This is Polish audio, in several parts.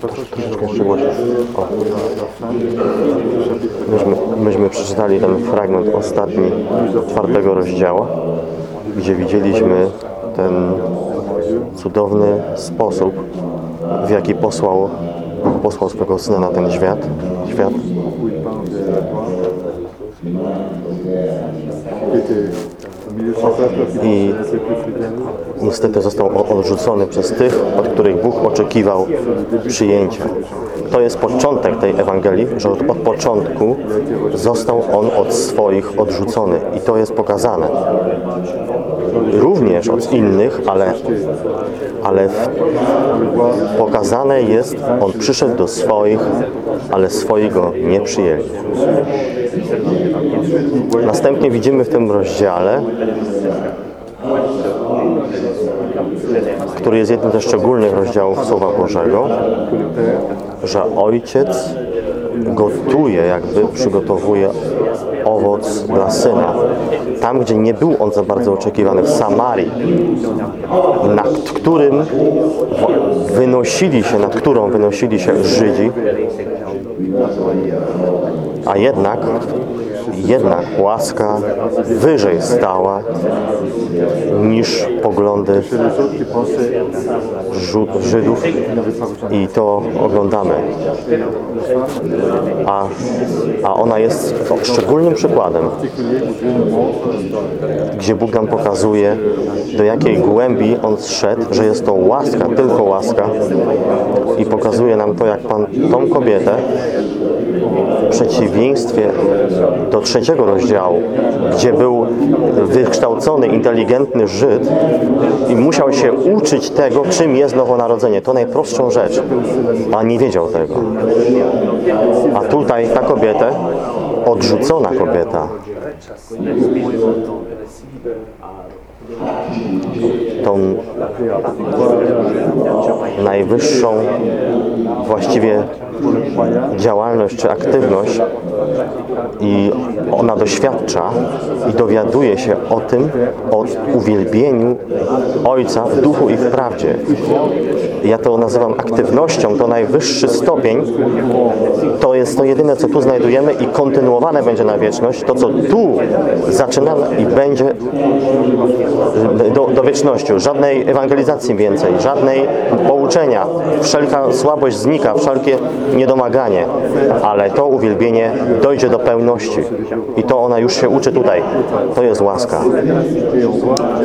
Troszeczkę. Myśmy, myśmy przeczytali ten fragment ostatni czwartego rozdziału, gdzie widzieliśmy ten cudowny sposób, w jaki posłał, posłał swego Syna na ten świat. świat. I niestety został odrzucony przez tych, od których Bóg oczekiwał przyjęcia. To jest początek tej Ewangelii, że od, od początku został on od swoich odrzucony i to jest pokazane. Również od innych, ale, ale w, pokazane jest, on przyszedł do swoich, ale swoi go nie przyjęli. Następnie widzimy w tym rozdziale, który jest jednym ze szczególnych rozdziałów Słowa Bożego, że ojciec gotuje, jakby przygotowuje owoc dla syna. Tam, gdzie nie był on za bardzo oczekiwany, w Samarii, nad którym wynosili się, nad którą wynosili się Żydzi, a jednak, jednak łaska wyżej stała niż poglądy Żydów i to oglądamy. A, a ona jest szczególnym przykładem, gdzie Bóg nam pokazuje, do jakiej głębi On zszedł, że jest to łaska, tylko łaska pokazuje nam to, jak Pan tą kobietę w przeciwieństwie do trzeciego rozdziału, gdzie był wykształcony, inteligentny Żyd i musiał się uczyć tego, czym jest nowonarodzenie. To najprostszą rzecz, a nie wiedział tego. A tutaj ta kobieta, odrzucona kobieta, tą najwyższą właściwie działalność czy aktywność i ona doświadcza i dowiaduje się o tym, o uwielbieniu Ojca w duchu i w prawdzie. Ja to nazywam aktywnością, to najwyższy stopień, to jest to jedyne, co tu znajdujemy i kontynuowane będzie na wieczność. To, co tu zaczynamy i będzie do, do wieczności. Żadnej ewangelizacji więcej, żadnej pouczenia. Wszelka słabość znika, wszelkie niedomaganie, ale to uwielbienie dojdzie do pełności. I to ona już się uczy tutaj. To jest łaska.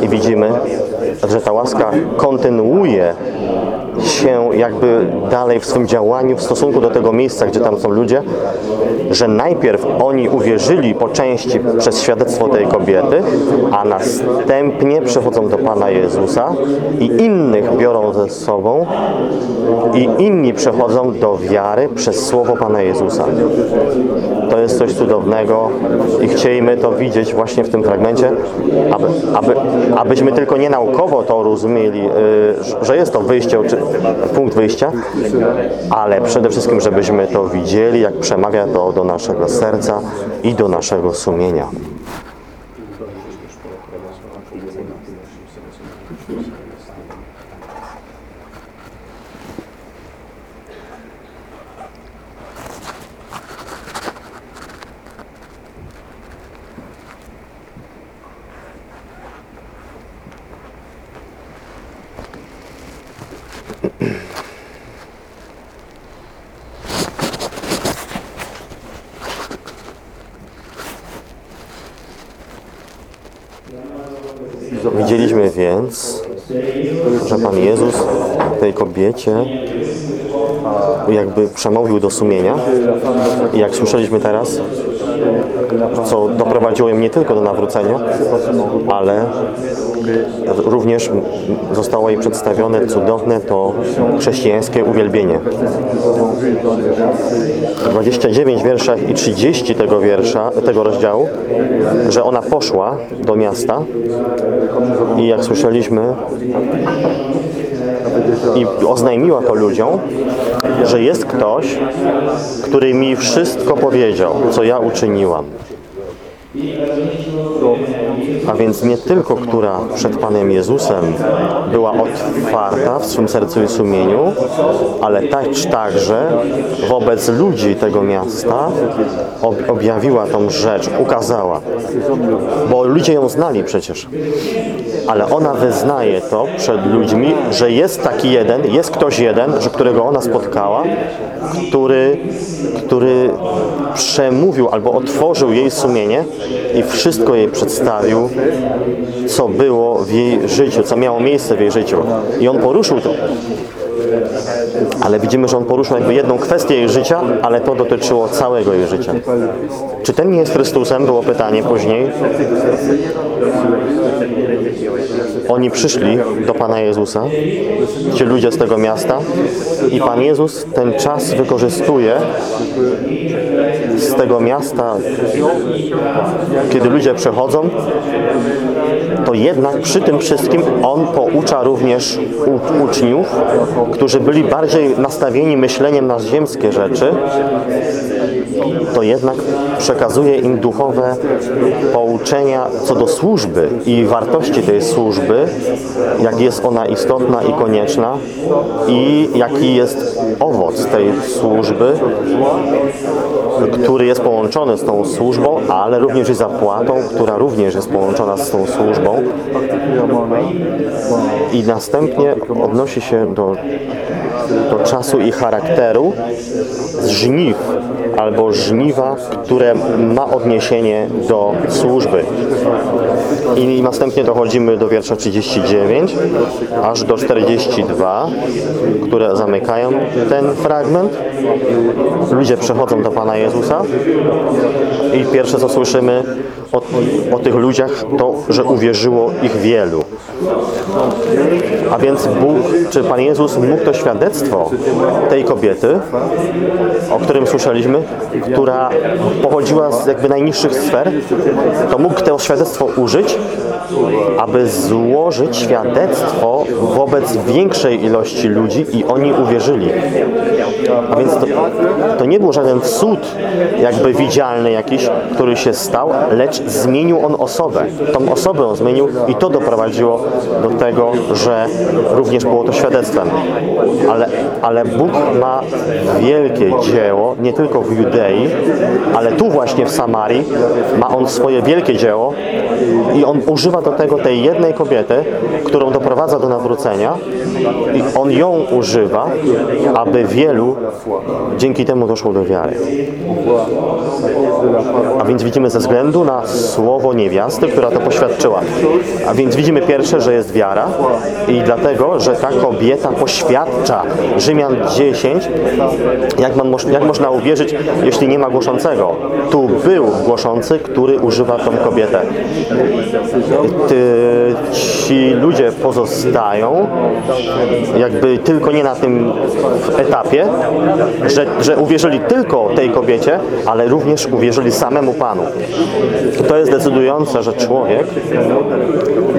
I widzimy, że ta łaska kontynuuje się jakby dalej w swym działaniu w stosunku do tego miejsca, gdzie tam są ludzie, że najpierw oni uwierzyli po części przez świadectwo tej kobiety, a następnie przechodzą do Pana Jezusa i innych biorą ze sobą i inni przechodzą do wiary przez słowo Pana Jezusa. To jest coś cudownego i chcielibyśmy to widzieć właśnie w tym fragmencie, aby, aby, abyśmy tylko nie naukowo to rozumieli, y, że jest to wyjście, punkt wyjścia, ale przede wszystkim, żebyśmy to widzieli, jak przemawia to do naszego serca i do naszego sumienia. Widzieliśmy więc, że Pan Jezus kobiecie jakby przemówił do sumienia jak słyszeliśmy teraz, co doprowadziło ją nie tylko do nawrócenia, ale również zostało jej przedstawione cudowne to chrześcijańskie uwielbienie. 29 wierszach i 30 tego wiersza, tego rozdziału, że ona poszła do miasta i jak słyszeliśmy i oznajmiła to ludziom, że jest ktoś, który mi wszystko powiedział, co ja uczyniłam. A więc nie tylko, która przed Panem Jezusem była otwarta w swym sercu i sumieniu, ale także wobec ludzi tego miasta ob- objawiła tą rzecz, ukazała. Bo ludzie ją znali przecież. Ale ona wyznaje to przed ludźmi, że jest taki jeden, jest ktoś jeden, że którego ona spotkała, który, który przemówił albo otworzył jej sumienie i wszystko jej przedstawił, co było w jej życiu, co miało miejsce w jej życiu. I on poruszył to. Ale widzimy, że on poruszył jakby jedną kwestię jej życia, ale to dotyczyło całego jej życia. Czy ten nie jest Chrystusem? Było pytanie później. Oni przyszli do Pana Jezusa, ci ludzie z tego miasta i Pan Jezus ten czas wykorzystuje z tego miasta, kiedy ludzie przechodzą, to jednak przy tym wszystkim On poucza również u, uczniów, którzy byli bardziej nastawieni myśleniem na ziemskie rzeczy, to jednak przekazuje im duchowe pouczenia co do służby i wartości tej służby, jak jest ona istotna i konieczna i jaki jest owoc tej służby, który jest połączony z tą służbą, ale również i zapłatą, która również jest połączona z tą służbą. I następnie odnosi się do, do czasu i charakteru. Z żniw albo żniwa, które ma odniesienie do służby. I następnie dochodzimy do wiersza 39 aż do 42, które zamykają ten fragment. Ludzie przechodzą do Pana Jezusa i pierwsze co słyszymy o, o tych ludziach to, że uwierzyło ich wielu. A więc Bóg, czy Pan Jezus mógł to świadectwo tej kobiety, o którym słyszeliśmy, która pochodziła z jakby najniższych sfer, to mógł to świadectwo użyć, aby złożyć świadectwo wobec większej ilości ludzi i oni uwierzyli. A więc to, to nie był żaden cud jakby widzialny jakiś, który się stał, lecz zmienił on osobę. Tą osobę on zmienił i to doprowadziło do tego, że również było to świadectwem. Ale, ale Bóg ma wielkie dzieło, nie tylko w Judei, ale tu właśnie w Samarii ma On swoje wielkie dzieło i On używa do tego tej jednej kobiety, którą doprowadza do nawrócenia i On ją używa, aby wielu dzięki temu doszło do wiary. A więc widzimy ze względu na słowo niewiasty, która to poświadczyła. A więc widzimy pierwsze, że jest wiara i dlatego, że ta kobieta poświadcza. Rzymian 10, jak, man, jak można uwierzyć, jeśli nie ma głoszącego? Tu był głoszący, który używa tą kobietę. Ty, ci ludzie pozostają jakby tylko nie na tym etapie, że, że uwierzyli tylko tej kobiecie, ale również uwierzyli samemu Panu. To jest decydujące, że człowiek,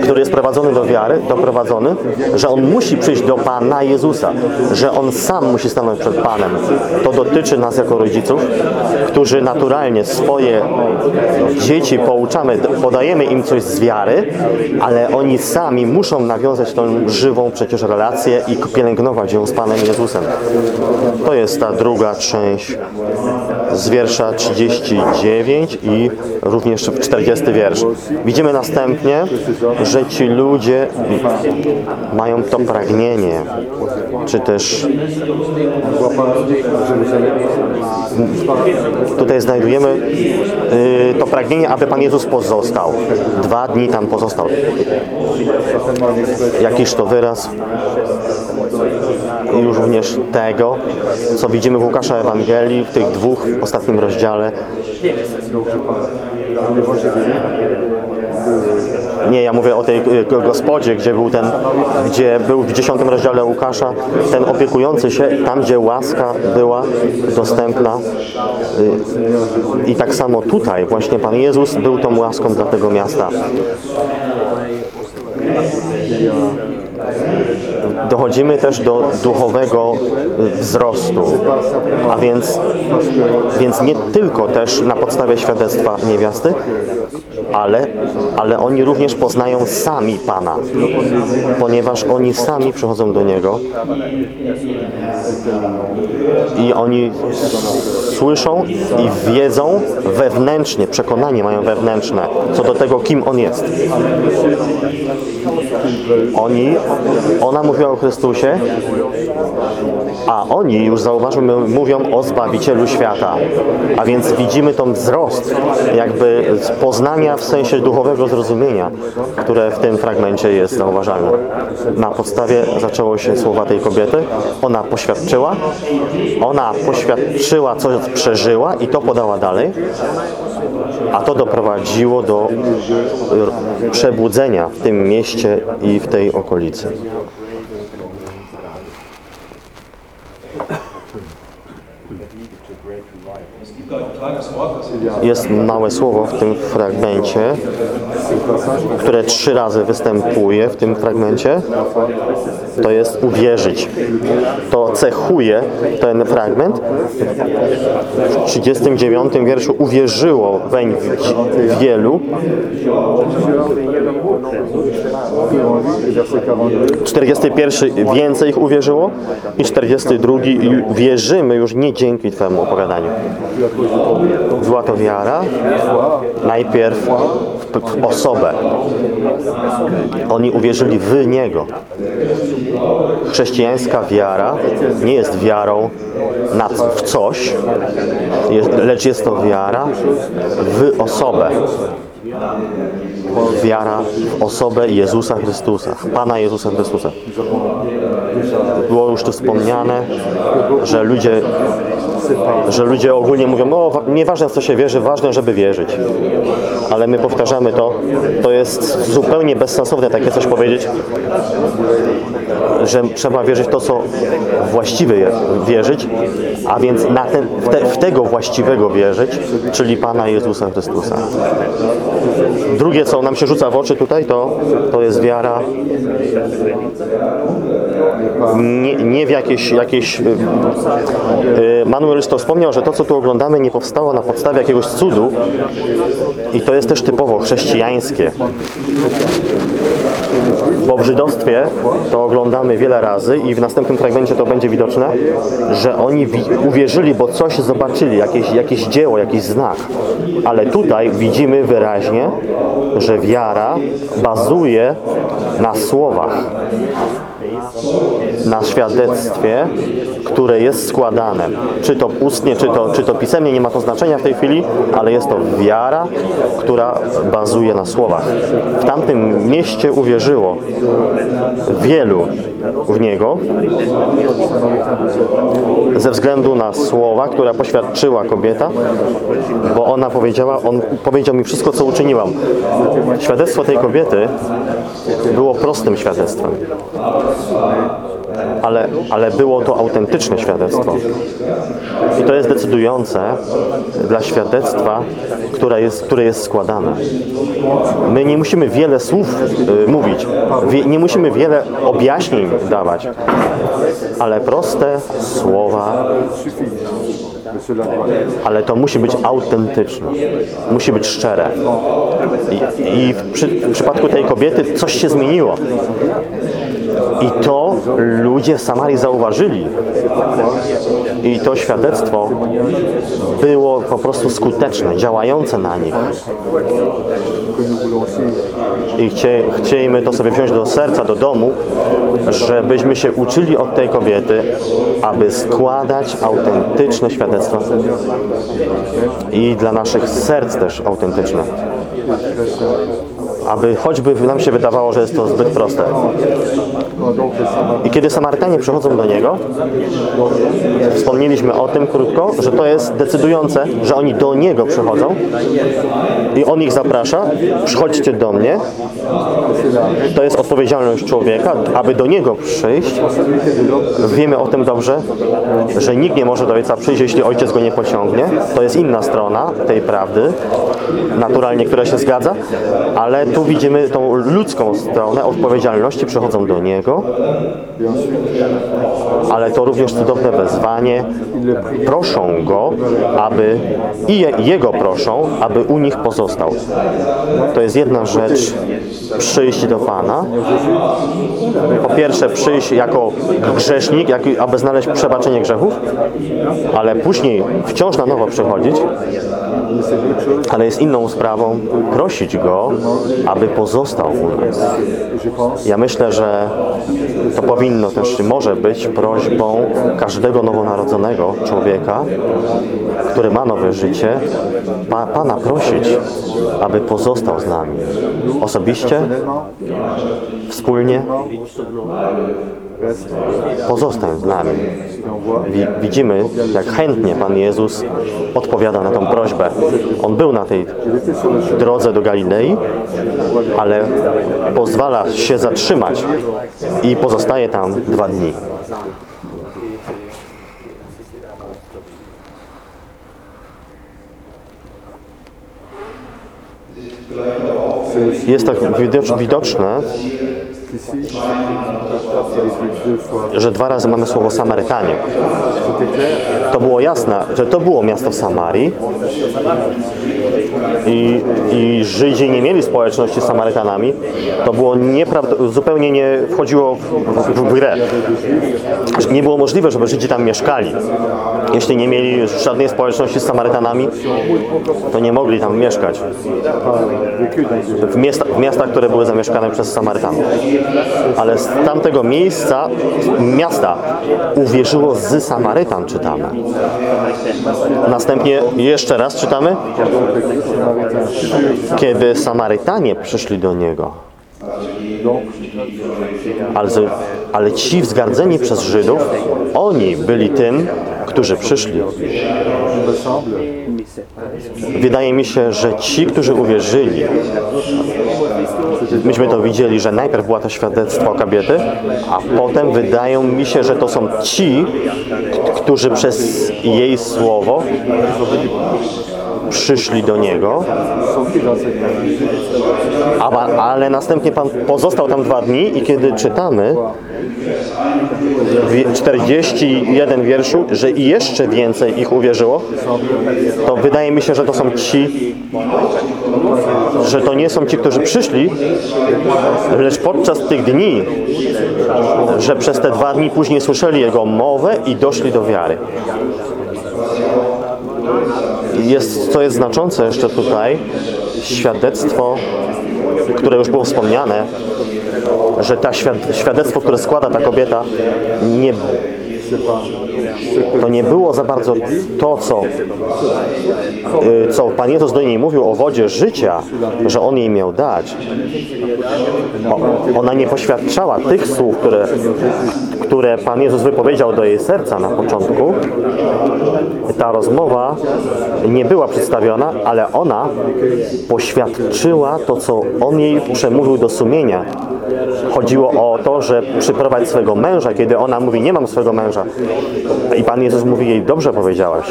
który jest prowadzony do wiary, doprowadzony, że on musi przyjść do Pana Jezusa, że on sam musi stanąć przed Panem. To dotyczy nas jako rodziców, którzy naturalnie swoje dzieci pouczamy, podajemy im coś z wiary, ale oni sami muszą nawiązać tą żywą przecież relację i pielęgnować ją z Panem Jezusem. To jest ta druga część z wiersza 39 i również 40 wiersz. Widzimy następnie, że ci ludzie mają to pragnienie, czy też tutaj znajdujemy y, to pragnienie, aby Pan Jezus pozostał. Dwa dni tam pozostał. Jakiż to wyraz już również tego, co widzimy w Łukasza Ewangelii w tych dwóch w ostatnim rozdziale. Nie, ja mówię o tej y, gospodzie, gdzie był ten, gdzie był w dziesiątym rozdziale Łukasza, ten opiekujący się tam, gdzie łaska była dostępna. Y, I tak samo tutaj właśnie Pan Jezus był tą łaską dla tego miasta. Dochodzimy też do duchowego wzrostu. A więc, więc nie tylko też na podstawie świadectwa niewiasty, ale, ale oni również poznają sami Pana, ponieważ oni sami przychodzą do Niego i oni słyszą i wiedzą wewnętrznie, przekonanie mają wewnętrzne co do tego, kim On jest. Oni, ona mówiła o Chrystusie, a oni już zauważmy, mówią o Zbawicielu świata. A więc widzimy tą wzrost jakby poznania w sensie duchowego zrozumienia, które w tym fragmencie jest zauważalne. Na podstawie zaczęło się słowa tej kobiety. Ona poświadczyła, ona poświadczyła, co przeżyła i to podała dalej, a to doprowadziło do przebudzenia w tym mieście i w tej okolicy. Jest małe słowo w tym fragmencie, które trzy razy występuje w tym fragmencie. To jest uwierzyć. To cechuje ten fragment. W 39 wierszu uwierzyło weń wielu. Verset 42. 41 więcej ich uwierzyło i 42 i wierzymy już nie dzięki Twemu opowiadaniu. Była to wiara najpierw w, osobę. Oni uwierzyli w Niego. Chrześcijańska wiara nie jest wiarą na, w coś, lecz jest to wiara w osobę. Wiara w osobę Jezusa Chrystusa, Pana Jezusa Chrystusa. Było już tu wspomniane, że ludzie, że ludzie ogólnie mówią, o, wa- nieważne w co się wierzy, ważne, żeby wierzyć. Ale my powtarzamy to, to jest zupełnie bezsensowne takie coś powiedzieć, że trzeba wierzyć w to, co właściwe wierzyć, a więc na ten, w, te, w tego właściwego wierzyć, czyli Pana Jezusa Chrystusa. Drugie, co nam się rzuca w oczy tutaj, to, to jest wiara nie, nie w jakieś, jakieś y, y, Manuel to wspomniał, że to, co tu oglądamy, nie powstało na podstawie jakiegoś cudu i to jest też typowo chrześcijańskie. Bo w żydostwie to oglądamy wiele razy i w następnym fragmencie to będzie widoczne, że oni wi- uwierzyli, bo coś zobaczyli, jakieś, jakieś dzieło, jakiś znak. Ale tutaj widzimy wyraźnie, że wiara bazuje na słowach na świadectwie, które jest składane. Czy to ustnie, czy to, czy to pisemnie, nie ma to znaczenia w tej chwili, ale jest to wiara, która bazuje na słowach. W tamtym mieście uwierzyło wielu w Niego ze względu na słowa, które poświadczyła kobieta, bo ona powiedziała, on powiedział mi wszystko, co uczyniłam. Świadectwo tej kobiety było prostym świadectwem ale, ale było to autentyczne świadectwo. I to jest decydujące dla świadectwa, które jest, które jest składane. My nie musimy wiele słów y, mówić, wie, nie musimy wiele objaśnień dawać, ale proste słowa, ale to musi być autentyczne, musi być szczere. I, i w, przy, w przypadku tej kobiety coś się zmieniło. I to ludzie w Samarii zauważyli. I to świadectwo było po prostu skuteczne, działające na nich. I chcie, to sobie wziąć do serca, do domu, żebyśmy się uczyli od tej kobiety, aby składać autentyczne świadectwa i dla naszych serc też autentyczne. Aby choćby nam się wydawało, że jest to zbyt proste. I kiedy Samarytanie przychodzą do Niego, wspomnieliśmy o tym krótko, że to jest decydujące, że oni do Niego przychodzą i On ich zaprasza, przychodźcie do mnie. To jest odpowiedzialność człowieka, aby do Niego przyjść. Wiemy o tym dobrze, że nikt nie może do Ojca przyjść, jeśli Ojciec go nie pociągnie. To jest inna strona tej prawdy, naturalnie, która się zgadza, ale tu widzimy tą ludzką stronę odpowiedzialności, przychodzą do Niego, ale to również cudowne wezwanie. Proszą Go, aby i je, Jego proszą, aby u nich pozostał. To jest jedna rzecz, przyjść do Pana. Po pierwsze przyjść jako grzesznik, jak, aby znaleźć przebaczenie grzechów, ale później wciąż na nowo przychodzić, ale jest inną sprawą prosić Go, aby pozostał u nas. Ja myślę, że to powinno też, może być prośbą każdego nowonarodzonego człowieka, który ma nowe życie, pa, Pana prosić, aby pozostał z nami. Osobiście, wspólnie. Pozostań z nami. Widzimy, jak chętnie Pan Jezus odpowiada na tą prośbę. On był na tej drodze do Galilei, ale pozwala się zatrzymać i pozostaje tam dwa dni. Jest tak widocz- widoczne, że dwa razy mamy słowo Samarytanie. To było jasne, że to było miasto w Samarii i, i Żydzi nie mieli społeczności z Samarytanami. To było zupełnie nie wchodziło w, w, w grę. Nie było możliwe, żeby Żydzi tam mieszkali. Jeśli nie mieli żadnej społeczności z Samarytanami, to nie mogli tam mieszkać. W, miasta, w miastach, które były zamieszkane przez Samarytanów. Ale z tamtego miejsca, miasta uwierzyło z Samarytan, czytamy. Następnie jeszcze raz czytamy, kiedy Samarytanie przyszli do Niego. Ale, ale ci wzgardzeni przez Żydów, oni byli tym, którzy przyszli. Wydaje mi się, że ci, którzy uwierzyli, myśmy to widzieli, że najpierw było to świadectwo kobiety, a potem wydają mi się, że to są ci, którzy przez jej słowo przyszli do Niego, ale następnie Pan pozostał tam dwa dni i kiedy czytamy w 41 wierszu, że jeszcze więcej ich uwierzyło, to wydaje mi się, że to są ci, że to nie są ci, którzy przyszli, lecz podczas tych dni, że przez te dwa dni później słyszeli Jego mowę i doszli do wiary. Jest, co jest znaczące jeszcze tutaj, świadectwo, które już było wspomniane, że ta świad świadectwo, które składa ta kobieta, nie, to nie było za bardzo to, co, y, co Pan Jezus do niej mówił o wodzie życia, że On jej miał dać. Ona nie poświadczała tych słów, które, które Pan Jezus wypowiedział do jej serca na początku. Ta rozmowa nie była przedstawiona, ale ona poświadczyła to, co On jej przemówił do sumienia. Chodziło o to, że przyprowadź swego męża, kiedy ona mówi, nie mam swego męża. I Pan Jezus mówi jej, dobrze powiedziałaś.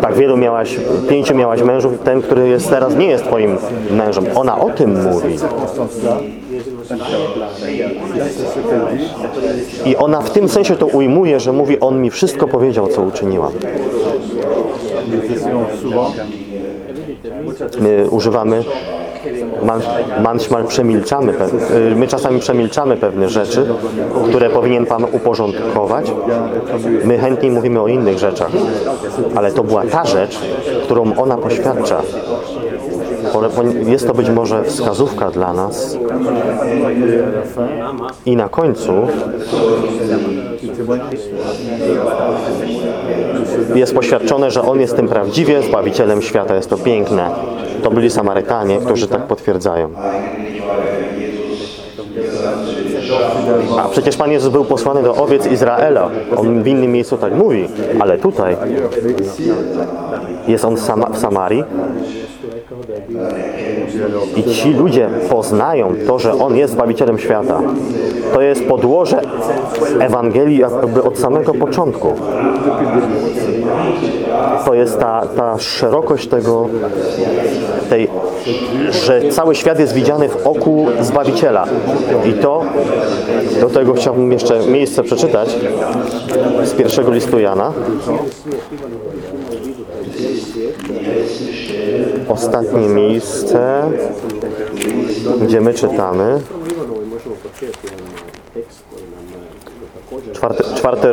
Tak wielu miałaś, pięciu miałaś mężów, ten, który jest teraz, nie jest twoim mężem. Ona o tym mówi. I ona w tym sensie to ujmuje, że mówi, on mi wszystko powiedział, co uczyniłam. My używamy, manchmal przemilczamy, y, my czasami przemilczamy pewne rzeczy, które powinien Pan uporządkować. My chętniej mówimy o innych rzeczach, ale to była ta rzecz, którą ona poświadcza. Jest to być może wskazówka dla nas. I na końcu jest poświadczone, że On jest tym prawdziwie Zbawicielem świata. Jest to piękne. To byli Samarytanie, którzy tak potwierdzają. A przecież Pan Jezus był posłany do owiec Izraela. On w innym miejscu tak mówi, ale tutaj jest On w Samarii I ci ludzie poznają to, że On jest Zbawicielem świata. To jest podłoże Ewangelii jakby od samego początku. To jest ta, ta szerokość tego, tej, że cały świat jest widziany w oku Zbawiciela. I to, do tego chciałbym jeszcze miejsce przeczytać z pierwszego listu Jana. Ostatnie miejsce, gdzie my czytamy. Czwarty, czwarty,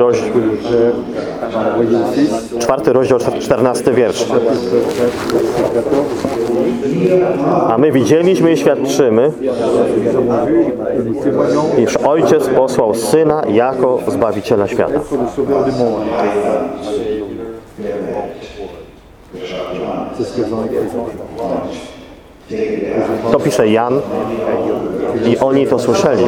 Fils, czwarty rozdział, czternasty wiersz. 14, A my widzieliśmy i świadczymy, iż Ojciec posłał Syna jako Zbawiciela świata. To pisze Jan i oni to słyszeli,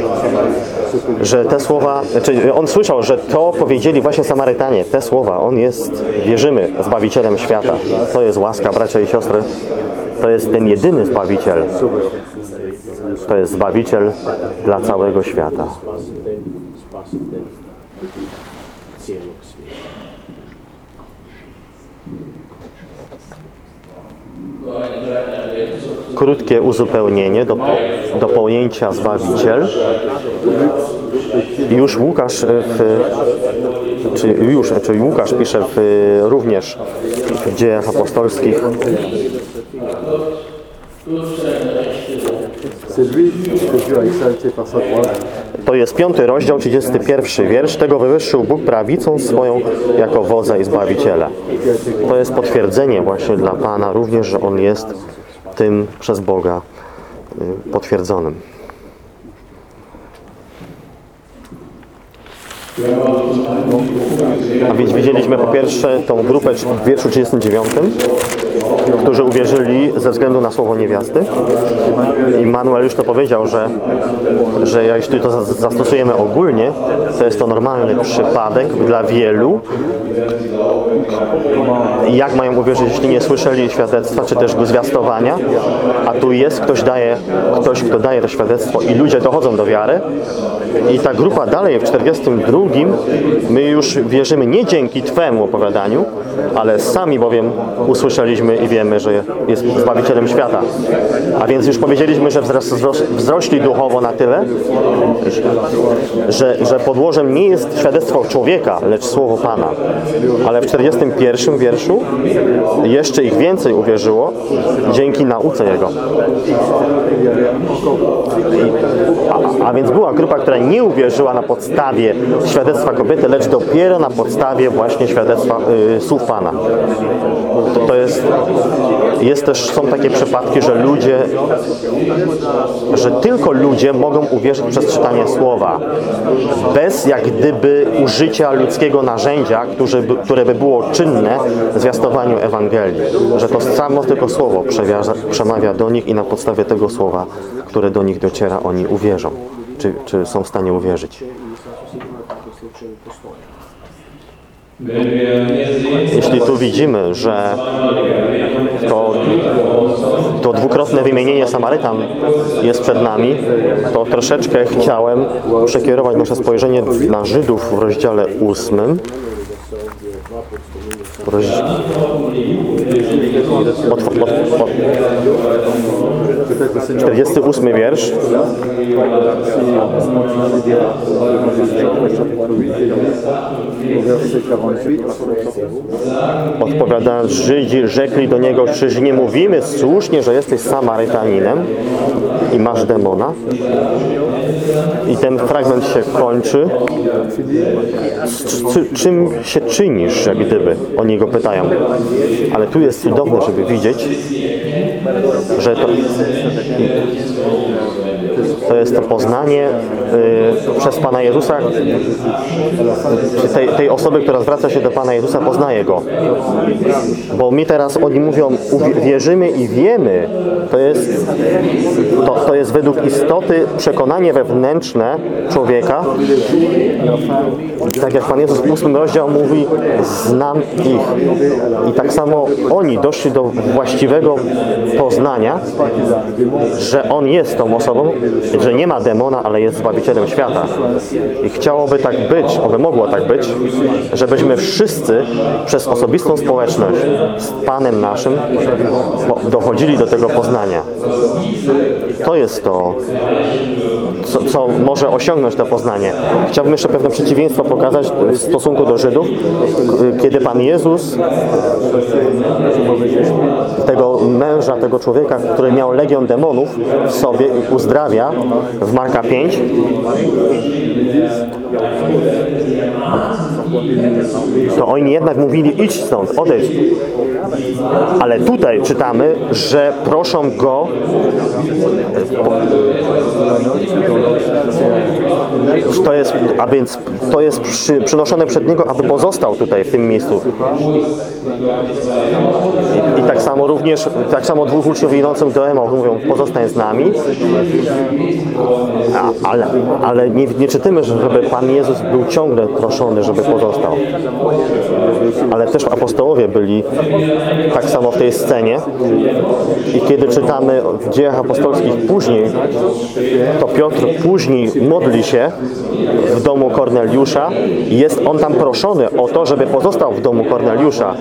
że te słowa, znaczy on słyszał, że to powiedzieli właśnie Samarytanie, te słowa, on jest, wierzymy, Zbawicielem świata. To jest łaska, bracia i siostry, to jest ten jedyny Zbawiciel, to jest Zbawiciel dla całego świata. Krótkie uzupełnienie do, do pojęcia Zbawiciel. Już Łukasz w, czy już, czy Łukasz pisze w, również w dziejach apostolskich To jest piąty rozdział, 31 wiersz. Tego wywyższył Bóg prawicą swoją jako wodza i zbawiciela. To jest potwierdzenie właśnie dla Pana również, że On jest tym przez Boga y, potwierdzonym. A więc widzieliśmy po pierwsze tą grupę w wierszu 39, którzy uwierzyli ze względu na słowo niewiasty. I Manuel już to powiedział, że, że jeśli to zas- zastosujemy ogólnie, to jest to normalny przypadek dla wielu. Jak mają uwierzyć, jeśli nie słyszeli świadectwa, czy też zwiastowania, a tu jest ktoś daje, ktoś, kto daje to świadectwo i ludzie dochodzą do wiary. I ta grupa dalej w 42 my już wierzymy nie dzięki Twemu opowiadaniu, ale sami bowiem usłyszeliśmy i wiemy, że jest Zbawicielem świata. A więc już powiedzieliśmy, że wzrośli duchowo na tyle, że, że podłożem nie jest świadectwo człowieka, lecz słowo Pana. Ale w 41 wierszu jeszcze ich więcej uwierzyło dzięki nauce Jego. A, a więc była grupa, która nie uwierzyła na podstawie świadectwa kobiety, lecz dopiero na podstawie właśnie świadectwa y, słów Pana. To, to jest, jest też, są takie przypadki, że ludzie, że tylko ludzie mogą uwierzyć przez czytanie słowa, bez jak gdyby użycia ludzkiego narzędzia, które by, które by było czynne w zwiastowaniu Ewangelii. Że to samo tylko słowo przemawia do nich i na podstawie tego słowa, które do nich dociera, oni uwierzą. Czy, czy są w stanie uwierzyć. Jeśli tu widzimy, że to, to dwukrotne wymienienie Samarytan jest przed nami, to troszeczkę chciałem przekierować nasze spojrzenie na Żydów w rozdziale 8. Od, Peut-être le Seigneur 48 wiersz. au verset 48. Odpowiadając Żydzi rzekli do niego, czyż nie mówimy słusznie, że jesteś Samarytaninem i masz demona? I ten fragment się kończy. Czym się czynisz, jak gdyby? Oni go pytają. Ale tu jest cudowne, żeby widzieć, że to, To jest to poznanie y, przez Pana Jezusa, tej, tej osoby, która zwraca się do Pana Jezusa, poznaje Go. Bo mi teraz oni mówią, wierzymy i wiemy, to jest, to, to jest według istoty przekonanie wewnętrzne człowieka. Tak jak Pan Jezus w ósmym rozdział mówi, znam ich. I tak samo oni doszli do właściwego poznania, że On jest tą osobą, że nie ma demona, ale jest Zbawicielem świata. I chciałoby tak być, oby mogło tak być, żebyśmy wszyscy przez osobistą społeczność z Panem naszym dochodzili do tego poznania. To jest to, co, co może osiągnąć to poznanie. Chciałbym jeszcze pewne przeciwieństwo pokazać w stosunku do Żydów, kiedy Pan Jezus tego męża, tego człowieka, który miał legion demonów w sobie i uzdrawia w Marka 5, to oni jednak mówili idź stąd, odejdź. Ale tutaj czytamy, że proszą go to jest, a więc to jest przy, przynoszone przed niego, aby pozostał tutaj w tym miejscu. I, I tak samo również, tak samo dwóch uczniów idących do Emaus mówią, pozostań z nami. A, ale ale nie, nie czytamy, żeby Pan Jezus był ciągle proszony, żeby pozostał. Ale też apostołowie byli tak samo w tej scenie. I kiedy czytamy w dziejach apostolskich później, to Piotr później modli się w domu Korneliusza i jest on tam proszony o to, żeby pozostał w domu Korneliusza.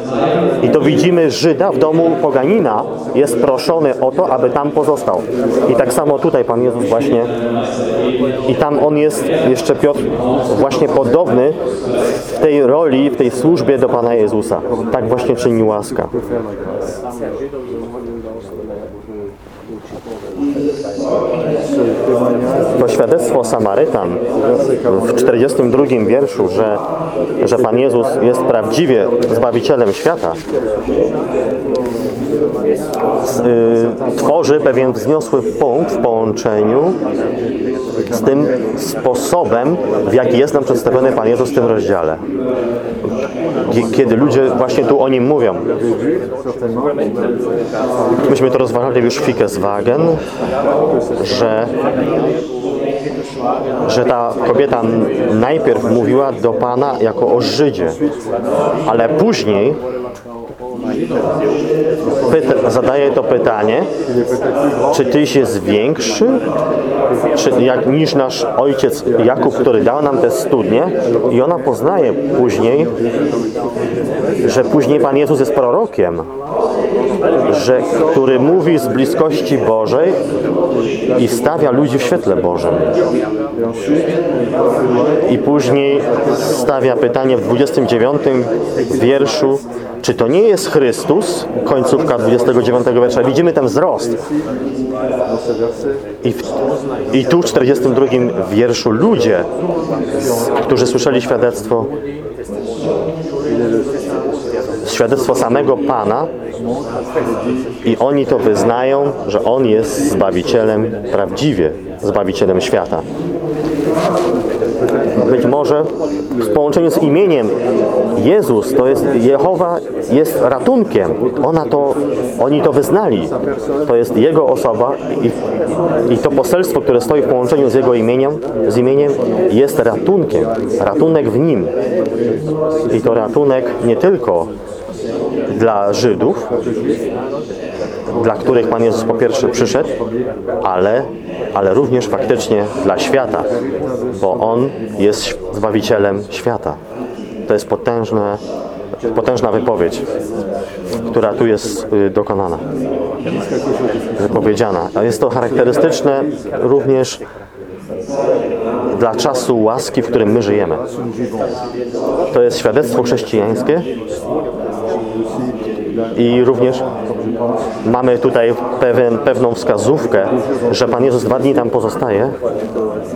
I to widzimy Żyda w domu Poganina jest proszony o to, aby tam pozostał. I tak samo tutaj Pan Jezus właśnie i tam on jest, jeszcze Piotr, właśnie podobny w tej roli, w tej służbie do Pana Jezusa. Tak właśnie czyni łaska. To świadectwo Samarytan w 42 wierszu, że, że Pan Jezus jest prawdziwie Zbawicielem świata, y, tworzy pewien wzniosły punkt w połączeniu z tym sposobem, w jaki jest nam przedstawiony Pan Jezus w tym rozdziale. Kie- Kiedy ludzie właśnie tu o Nim mówią. Myśmy to rozważali już w Fikeswagen, że, że ta kobieta najpierw mówiła do Pana jako o Żydzie, ale później pyta, zadaje to pytanie, czy Tyś jest większy czy jak, niż nasz ojciec Jakub, który dał nam te studnie i ona poznaje później, że później Pan Jezus jest prorokiem, że, który mówi z bliskości Bożej i stawia ludzi w świetle Bożym. I później stawia pytanie w 29 wierszu, czy to nie jest Chrystus, końcówka 29 wiersza. Widzimy ten wzrost. I, w, I tu w 42 wierszu ludzie, którzy słyszeli świadectwo, świadectwo samego Pana i oni to wyznają, że On jest Zbawicielem, prawdziwie Zbawicielem świata. Być może w połączeniu z imieniem Jezus, to jest Jehowa jest ratunkiem. Ona to, oni to wyznali. To jest Jego osoba i, i to poselstwo, które stoi w połączeniu z Jego imieniem, z imieniem jest ratunkiem. Ratunek w Nim. I to ratunek nie tylko dla Żydów, dla których Pan Jezus po pierwsze przyszedł, ale, ale również faktycznie dla świata, bo On jest Zbawicielem świata. To jest potężne, potężna wypowiedź, która tu jest y, dokonana, wypowiedziana. A jest to charakterystyczne również dla czasu łaski, w którym my żyjemy. To jest świadectwo chrześcijańskie i również mamy tutaj pewien, pewną wskazówkę, że Pan Jezus dwa dni tam pozostaje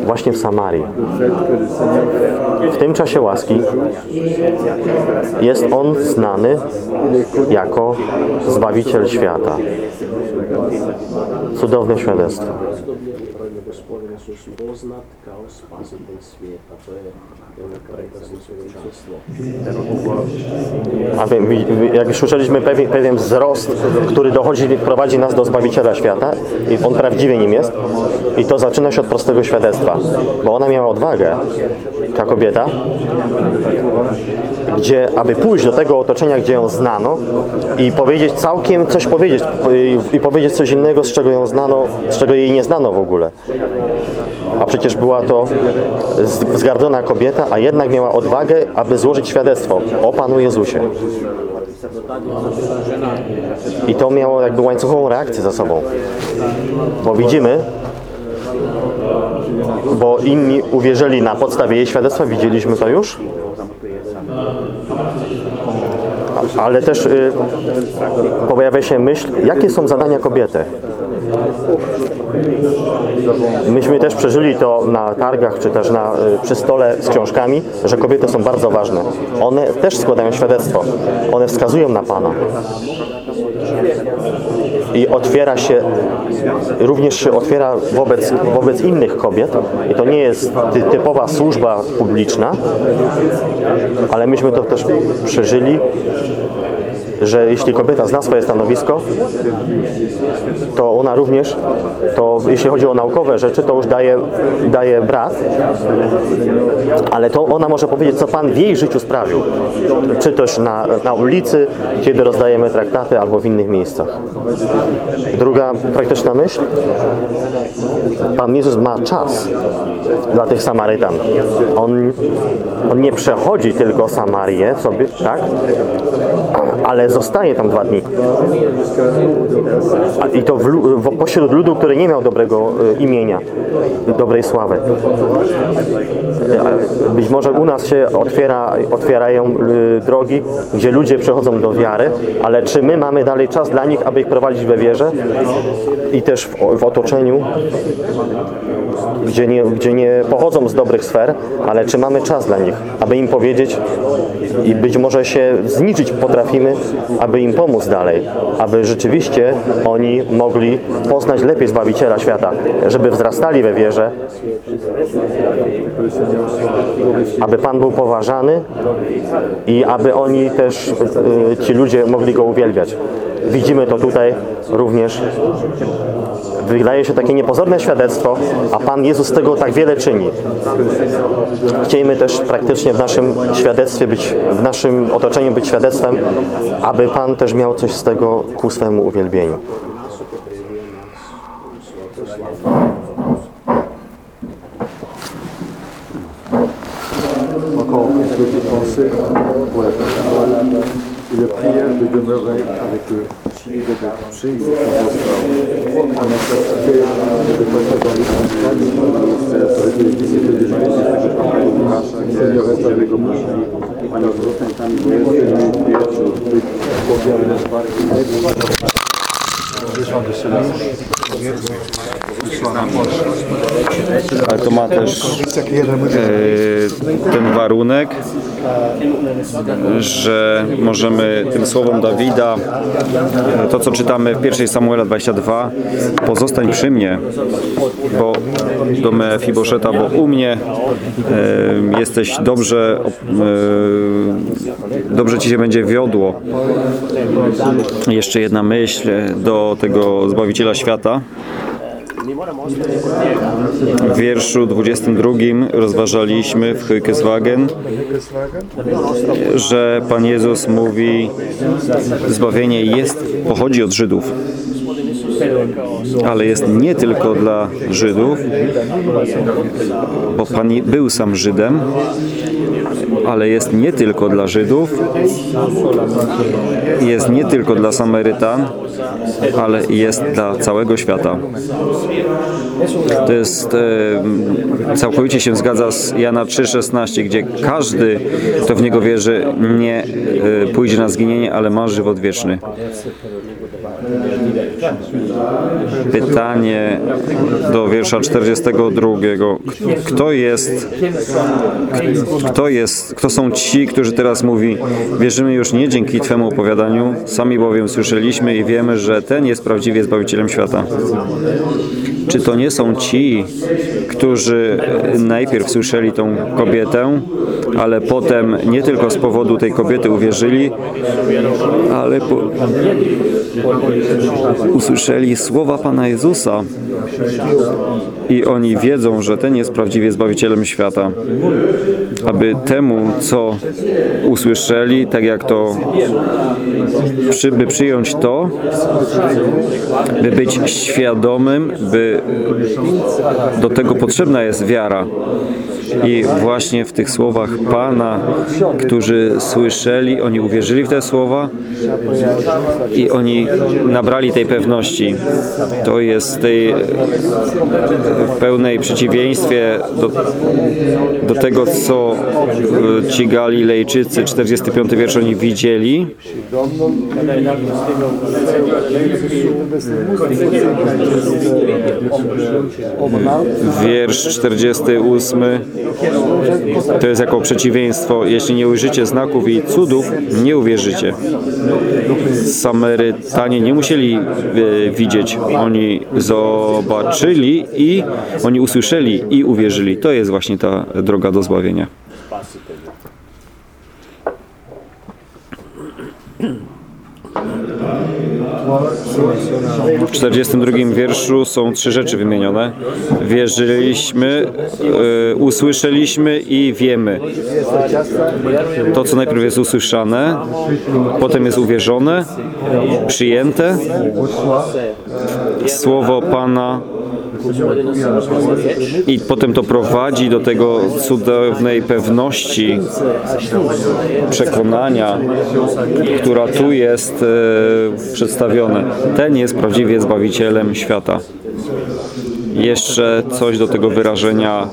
właśnie w Samarii. W tym czasie łaski jest On znany jako Zbawiciel świata. Cudowne świadectwo. Isus poznat kao spasitelj svijeta. To je. A wy, jak już słyszeliśmy, pewien, pewien wzrost, który dochodzi, prowadzi nas do Zbawiciela świata i On prawdziwie nim jest. I to zaczyna się od prostego świadectwa, bo ona miała odwagę, ta kobieta, gdzie, aby pójść do tego otoczenia, gdzie ją znano i powiedzieć całkiem coś powiedzieć i powiedzieć coś innego, z czego ją znano, z czego jej nie znano w ogóle. A przecież była to zgardzona kobieta, a jednak miała odwagę, aby złożyć świadectwo o Panu Jezusie. I to miało jakby łańcuchową reakcję za sobą. Bo widzimy, bo inni uwierzyli na podstawie jej świadectwa, widzieliśmy to już. Ale też y, pojawia się myśl, jakie są zadania kobiety. Myśmy też przeżyli to na targach, czy też na, y, przy stole z książkami, że kobiety są bardzo ważne. One też składają świadectwo. One wskazują na Pana. I otwiera się, również się otwiera wobec, wobec innych kobiet. I to nie jest ty, typowa służba publiczna, ale myśmy to też przeżyli, że jeśli kobieta zna swoje stanowisko, to ona również, to jeśli chodzi o naukowe rzeczy, to już daje, daje brat, ale to ona może powiedzieć, co Pan w jej życiu sprawił. Czy też na, na ulicy, kiedy rozdajemy traktaty, albo w innych miejscach. Druga praktyczna myśl. Pan Jezus ma czas dla tych Samarytan. On, on nie przechodzi tylko Samarię sobie, tak? Ale zostaje tam dwa dni. A- I to w, w, pośród ludu, który nie miał dobrego e, imienia, dobrej sławy. E, Być może u nas się otwiera, otwierają y, drogi, gdzie ludzie przechodzą do wiary, ale czy my mamy dalej czas dla nich, aby ich prowadzić we wierze i też w, w otoczeniu, gdzie nie, gdzie nie pochodzą z dobrych sfer, ale czy mamy czas dla nich, aby im powiedzieć i być może się zniżyć potrafimy, aby im pomóc dalej, aby rzeczywiście oni mogli poznać lepiej Zbawiciela świata, żeby wzrastali we wierze, aby Pan był poważany i aby oni też, y, ci ludzie mogli Go uwielbiać. Widzimy to tutaj również. Wydaje się takie niepozorne świadectwo, a Pan Jezus tego tak wiele czyni. Chcielibyśmy też praktycznie w naszym świadectwie być, w naszym otoczeniu być świadectwem, aby Pan też miał coś z tego ku swemu uwielbieniu. Seigneur, reste avec Olha, eu vou tentar me Deixa eu descer. Ale to ma też e, ten warunek, że możemy tym słowom Dawida, e, to co czytamy w 1 Samuela 22, pozostań przy mnie, bo do Mefiboszeta, bo u mnie e, jesteś dobrze, dobrze ci się będzie wiodło. Jeszcze jedna myśl do tego Zbawiciela świata. W wierszu 22 rozważaliśmy w Hykeswagen, że Pan Jezus mówi, zbawienie jest, pochodzi od Żydów, ale jest nie tylko dla Żydów, bo Pan był sam Żydem, ale jest nie tylko dla Żydów, jest nie tylko dla Samarytan, ale jest dla całego świata. To jest e, całkowicie się zgadza z Jana 3,16, gdzie każdy, kto w niego wierzy, nie e, pójdzie na zginienie, ale ma żywot wieczny. Pytanie do wiersza 42. Kto jest, kto jest, kto są ci, którzy teraz mówi, wierzymy już nie dzięki Twemu opowiadaniu, sami bowiem słyszeliśmy i wiemy, że ten jest prawdziwie Zbawicielem świata. czy to nie są ci, którzy najpierw słyszeli tą kobietę, ale potem nie tylko z powodu tej kobiety uwierzyli, ale po... usłyszeli słowa Pana Jezusa i oni wiedzą, że ten jest prawdziwie Zbawicielem świata. Aby temu, co usłyszeli, tak jak to, by przyjąć to, by być świadomym, by do tego potrzebna jest wiara. I właśnie w tych słowach Pana, którzy słyszeli, oni uwierzyli w te słowa i oni nabrali tej pewności. To jest tej w pełnej przeciwieństwie do, do tego, co e, ci Galilejczycy, 45 wiersz, oni widzieli. Wiersz 48 to jest jako przeciwieństwo. Jeśli nie ujrzycie znaków i cudów, nie uwierzycie. Samarytanie nie musieli e, widzieć. Oni zobaczyli i oni usłyszeli i uwierzyli. To jest właśnie ta droga do zbawienia. W 42 wierszu są trzy rzeczy wymienione. Wierzyliśmy, e, usłyszeliśmy i wiemy. To, co najpierw jest usłyszane, potem jest uwierzone, przyjęte. Słowo Pana i potem to prowadzi do tego cudownej pewności, przekonania, która tu jest e, przedstawione. Ten jest prawdziwie Zbawicielem świata. Jeszcze coś do tego wyrażenia.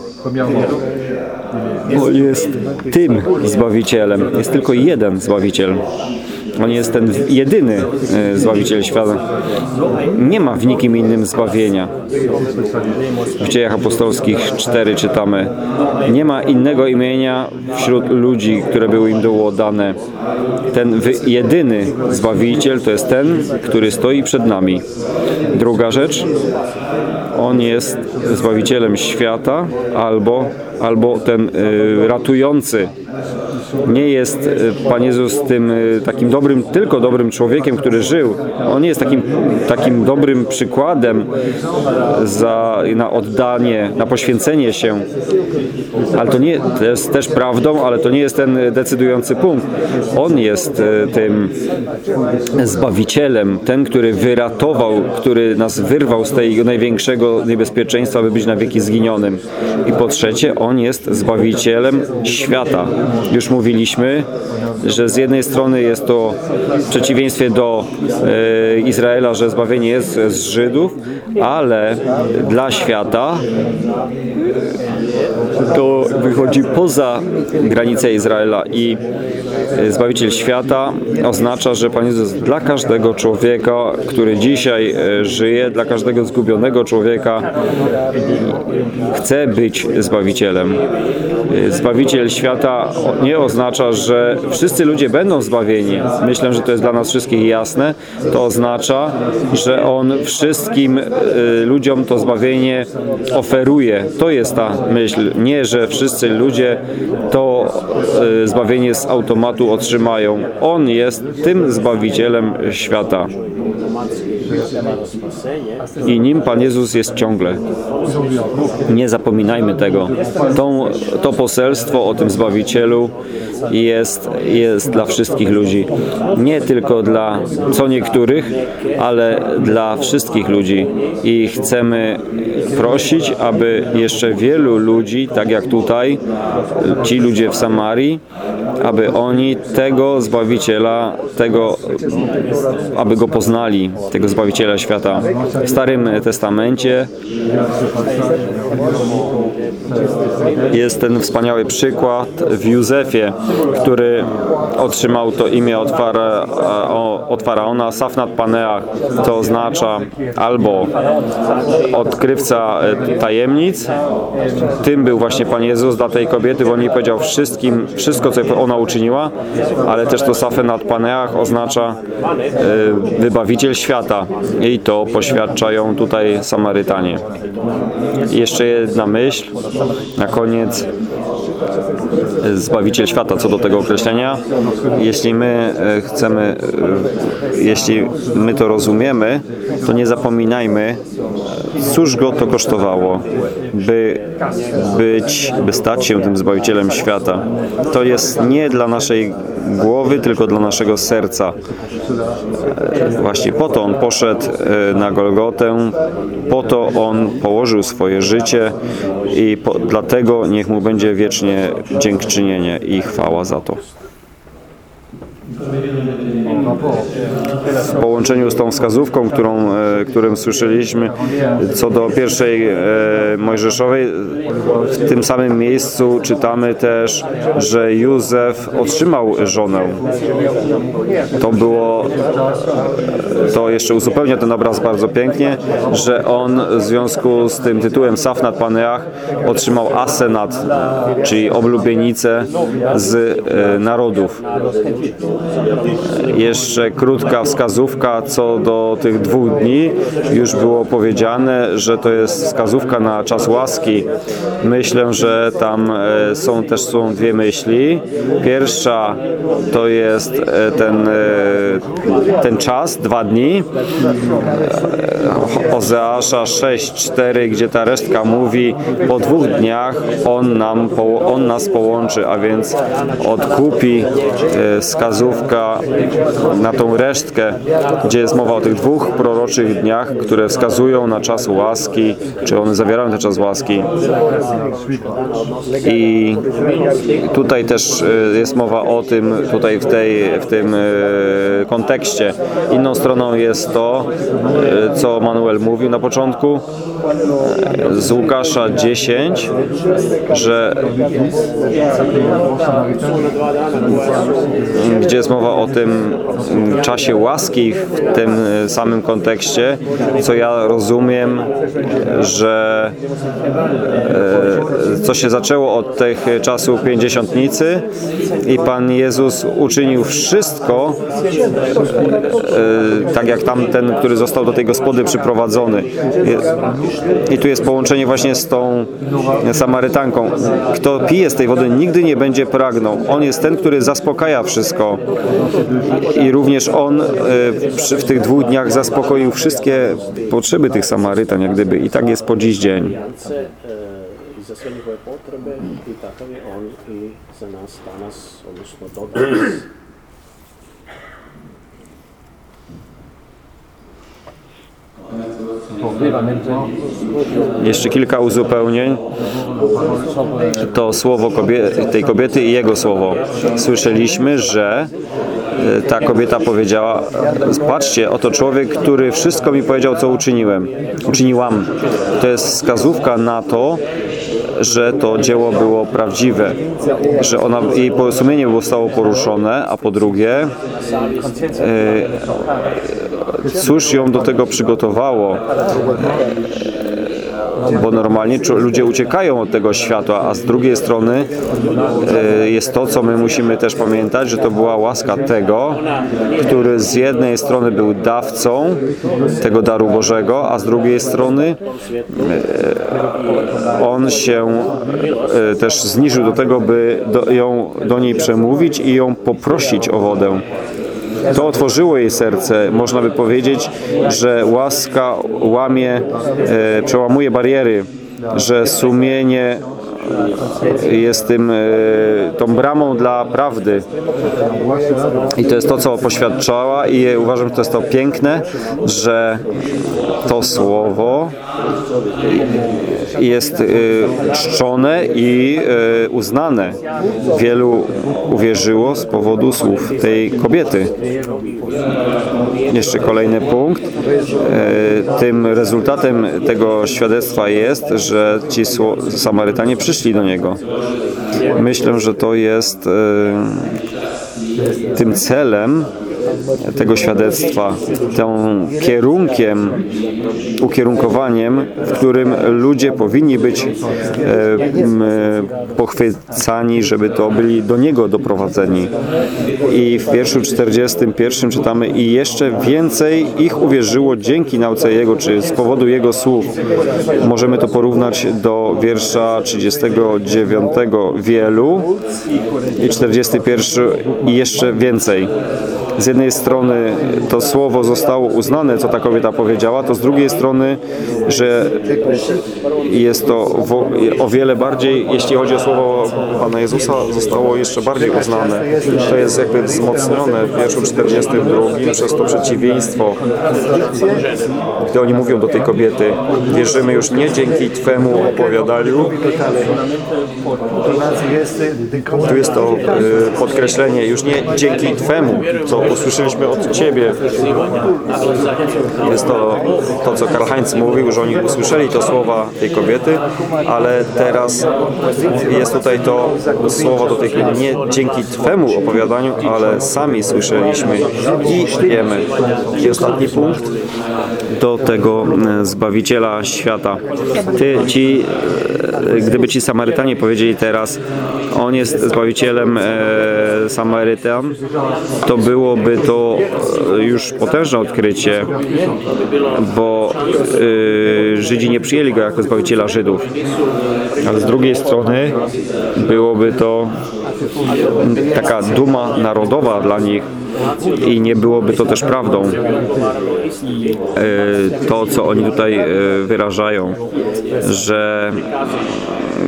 On jest tym Zbawicielem. Jest tylko jeden Zbawiciel. On jest ten jedyny e, Zbawiciel świata. Nie ma w nikim innym zbawienia. W dziejach apostolskich 4 czytamy. Nie ma innego imienia wśród ludzi, które były im było dane. Ten jedyny Zbawiciel to jest ten, który stoi przed nami. Druga rzecz. On jest Zbawicielem świata albo, albo ten y, ratujący nie jest e, Pan Jezus tym e, takim dobrym, tylko dobrym człowiekiem, który żył. On nie jest takim, takim dobrym przykładem za, na oddanie, na poświęcenie się. Ale to nie to jest też prawdą, ale to nie jest ten decydujący punkt. On jest e, tym Zbawicielem, ten, który wyratował, który nas wyrwał z tego największego niebezpieczeństwa, aby być na wieki zginionym. I po trzecie, On jest Zbawicielem świata. Już mówiliśmy, że z jednej strony jest to w przeciwieństwie do e, Izraela, że zbawienie jest z Żydów, ale dla świata to wychodzi poza granice Izraela i e, Zbawiciel świata oznacza, że Pan Jezus dla każdego człowieka, który dzisiaj e, żyje, dla każdego zgubionego człowieka chce być Zbawicielem. E, Zbawiciel świata nie oznacza, że wszyscy ludzie będą zbawieni. Myślę, że to jest dla nas wszystkich jasne. To oznacza, że On wszystkim e, ludziom to zbawienie oferuje. To jest ta myśl. Nie, że wszyscy ludzie to e, zbawienie z automatu otrzymają. On jest tym Zbawicielem świata. I nim Pan Jezus jest ciągle. Nie zapominajmy tego. Tą, to poselstwo o tym Zbawicielu jest, jest dla wszystkich ludzi. Nie tylko dla co niektórych, ale dla wszystkich ludzi. I chcemy prosić, aby jeszcze wielu ludzi, tak jak tutaj, ci ludzie w Samarii, aby oni tego Zbawiciela, tego, aby go poznali, tego Zbawiciela świata. W Starym Testamencie. Jest ten wspaniały przykład w Józefie, który otrzymał to imię od ono od Faraona, Safnat Paneach, to oznacza albo odkrywca e, tajemnic, tym był właśnie Pan Jezus dla tej kobiety, bo on jej powiedział wszystkim, wszystko co ona uczyniła, ale też to Safnat Paneach oznacza e, wybawiciel świata i to poświadczają tutaj Samarytanie. I jeszcze jedna myśl na koniec. Zbawiciel świata co do tego określenia. Jeśli my e, chcemy, e, jeśli my to rozumiemy, to nie zapominajmy, cóż go to kosztowało, by być, by stać się tym Zbawicielem świata. To jest nie dla naszej głowy, tylko dla naszego serca. E, Właśnie po to on poszedł na Golgotę, po to on położył swoje życie i po, dlatego niech mu będzie wiecznie dziękczynienie i chwała za to. W połączeniu z tą wskazówką, którą, e, którą słyszeliśmy co do pierwszej e, Mojżeszowej, w tym samym miejscu czytamy też, że Józef otrzymał żonę. To było, to jeszcze uzupełnia ten obraz bardzo pięknie, że on w związku z tym tytułem Safnat Paneach otrzymał asenat, czyli oblubienicę z e, narodów. Jeszcze krótka wskazówka co do tych dwóch dni. Już było powiedziane, że to jest wskazówka na czas łaski. Myślę, że tam e, są też są dwie myśli. Pierwsza to jest e, ten, e, ten czas, dwa dni. Ozeasza 6:4, gdzie ta resztka mówi po dwóch dniach on, nam, on nas połączy, a więc odkupi e, wskazówka na tą resztkę, gdzie jest mowa o tych dwóch proroczych dniach, które wskazują na czas łaski, czy one zawierają ten czas łaski. I tutaj też e, jest mowa o tym, tutaj w, tej, w tym e, kontekście. Inną stroną jest to, e, co Manuel mówił na początku z Łukasza 10, że gdzie jest mowa o tym mm, czasie łaski w tym e, samym kontekście, co ja rozumiem, że e, co się zaczęło od tych czasów pięćdziesiątnicy i Pan Jezus uczynił wszystko, e, tak jak tamten, który został do tej gospody przyprowadzony. I, tu jest połączenie właśnie z tą Samarytanką. Kto pije z tej wody, nigdy nie będzie pragnął. On jest ten, który zaspokaja wszystko. I również on e, w tych dwóch dniach zaspokoił wszystkie potrzeby tych Samarytan, jak gdyby. I tak jest po dziś dzień. I je on i za nas do. Jeszcze kilka uzupełnień. To słowo tej kobiety i jego słowo. Słyszeliśmy, że e, ta kobieta powiedziała, patrzcie, oto człowiek, który wszystko mi powiedział, co uczyniłem, uczyniłam. To jest wskazówka na to, że to dzieło było prawdziwe, że ona, jej sumienie zostało poruszone, a po drugie, e, cóż ją do tego przygotowało? Bo normalnie ludzie uciekają od tego światła, a z drugiej strony e, jest to, co my musimy też pamiętać, że to była łaska tego, który z jednej strony był dawcą tego daru Bożego, a z drugiej strony e, on się e, też zniżył do tego, by do, ją, do niej przemówić i ją poprosić o wodę. To otworzyło jej serce. Można by powiedzieć, że łaska łamie, e, przełamuje bariery, że sumienie jest tym, e, tą bramą dla prawdy. I to jest to, co poświadczała i uważam, że to jest to piękne, że to słowo jest y, czczone i y, uznane. Wielu uwierzyło z powodu słów tej kobiety. Jeszcze kolejny punkt. Y, Tym rezultatem tego świadectwa jest, że ci Samarytanie przyszli do niego. Myślę, że to jest tym celem tego świadectwa, tym kierunkiem, ukierunkowaniem, w którym ludzie powinni być e, pochwycani, żeby to byli do Niego doprowadzeni. I w wierszu 41 czytamy i jeszcze więcej ich uwierzyło dzięki nauce Jego, czy z powodu Jego słów. Możemy to porównać do wiersza 39 wielu i 41 i jeszcze więcej. Z jednej strony to słowo zostało uznane, co ta kobieta powiedziała, to z drugiej strony, że jest to o wiele bardziej, jeśli chodzi o słowo Pana Jezusa, zostało jeszcze bardziej uznane. To jest jakby wzmocnione w wierszu 42 przez to przeciwieństwo. Gdy oni mówią do tej kobiety, wierzymy już nie dzięki Twemu opowiadaniu, tu jest to y, podkreślenie, już nie dzięki Twemu, co usłyszeliśmy od Ciebie. Jest to to, co Karl Heinz mówił, że oni usłyszeli to słowa tej kobiety, ale teraz jest tutaj to słowo do kobiety, nie dzięki Twemu opowiadaniu, ale sami słyszeliśmy i wiemy. I ostatni punkt do tego e, Zbawiciela świata. Ty, ci, e, gdyby ci Samarytanie powiedzieli teraz, on jest Zbawicielem e, Samarytan, to byłoby to e, już potężne odkrycie, bo e, Żydzi nie przyjęli go jako Zbawiciela Żydów. Ale z drugiej strony byłoby to taka duma narodowa dla nich i nie byłoby to też prawdą. E, To, co oni tutaj e, wyrażają, że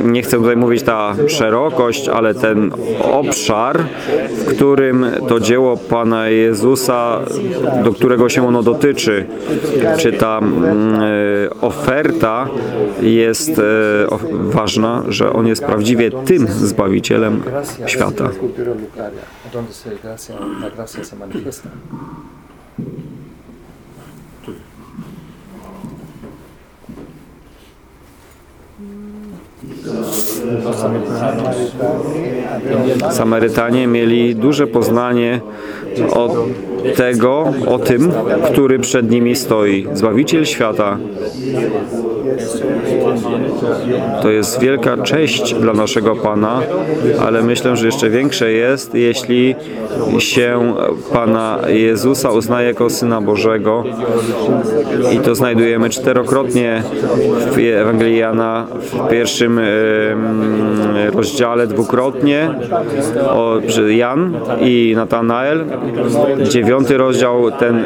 nie chcę tutaj mówić ta szerokość, ale ten obszar, w którym to dzieło Pana Jezusa, do którego się ono dotyczy, czy ta mm, e, oferta jest e, ważna, że On jest prawdziwie tym Zbawicielem świata. Samarytanie mieli duże poznanie o tego, o tym, który przed nimi stoi. Zbawiciel świata. To jest wielka cześć dla naszego Pana, ale myślę, że jeszcze większe jest, jeśli się Pana Jezusa uznaje jako Syna Bożego. I to znajdujemy czterokrotnie w Ewangelii Jana w pierwszym rozdziale, dwukrotnie o, Jan i Natanael, dziewiąty rozdział ten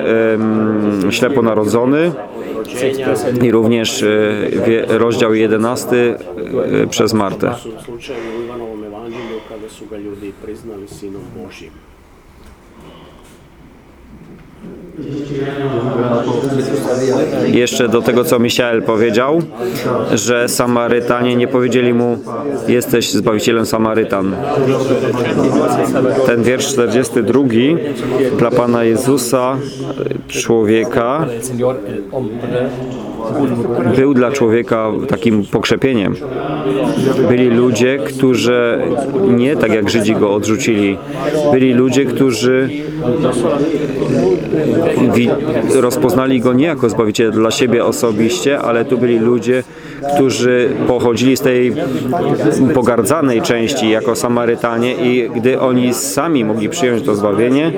ślepo narodzony i również e, rozdział jedenasty e, przez Martę. Jeszcze do tego, co Michael powiedział, że Samarytanie nie powiedzieli mu, jesteś Zbawicielem Samarytan. Ten wiersz 42 dla Pana Jezusa, człowieka, Był dla człowieka takim pokrzepieniem. Byli ludzie, którzy nie tak jak Żydzi go odrzucili. Byli ludzie, którzy rozpoznali go nie jako Zbawiciela dla siebie osobiście, ale tu byli ludzie, którzy pochodzili z tej pogardzanej części jako Samarytanie i gdy oni sami mogli przyjąć to zbawienie,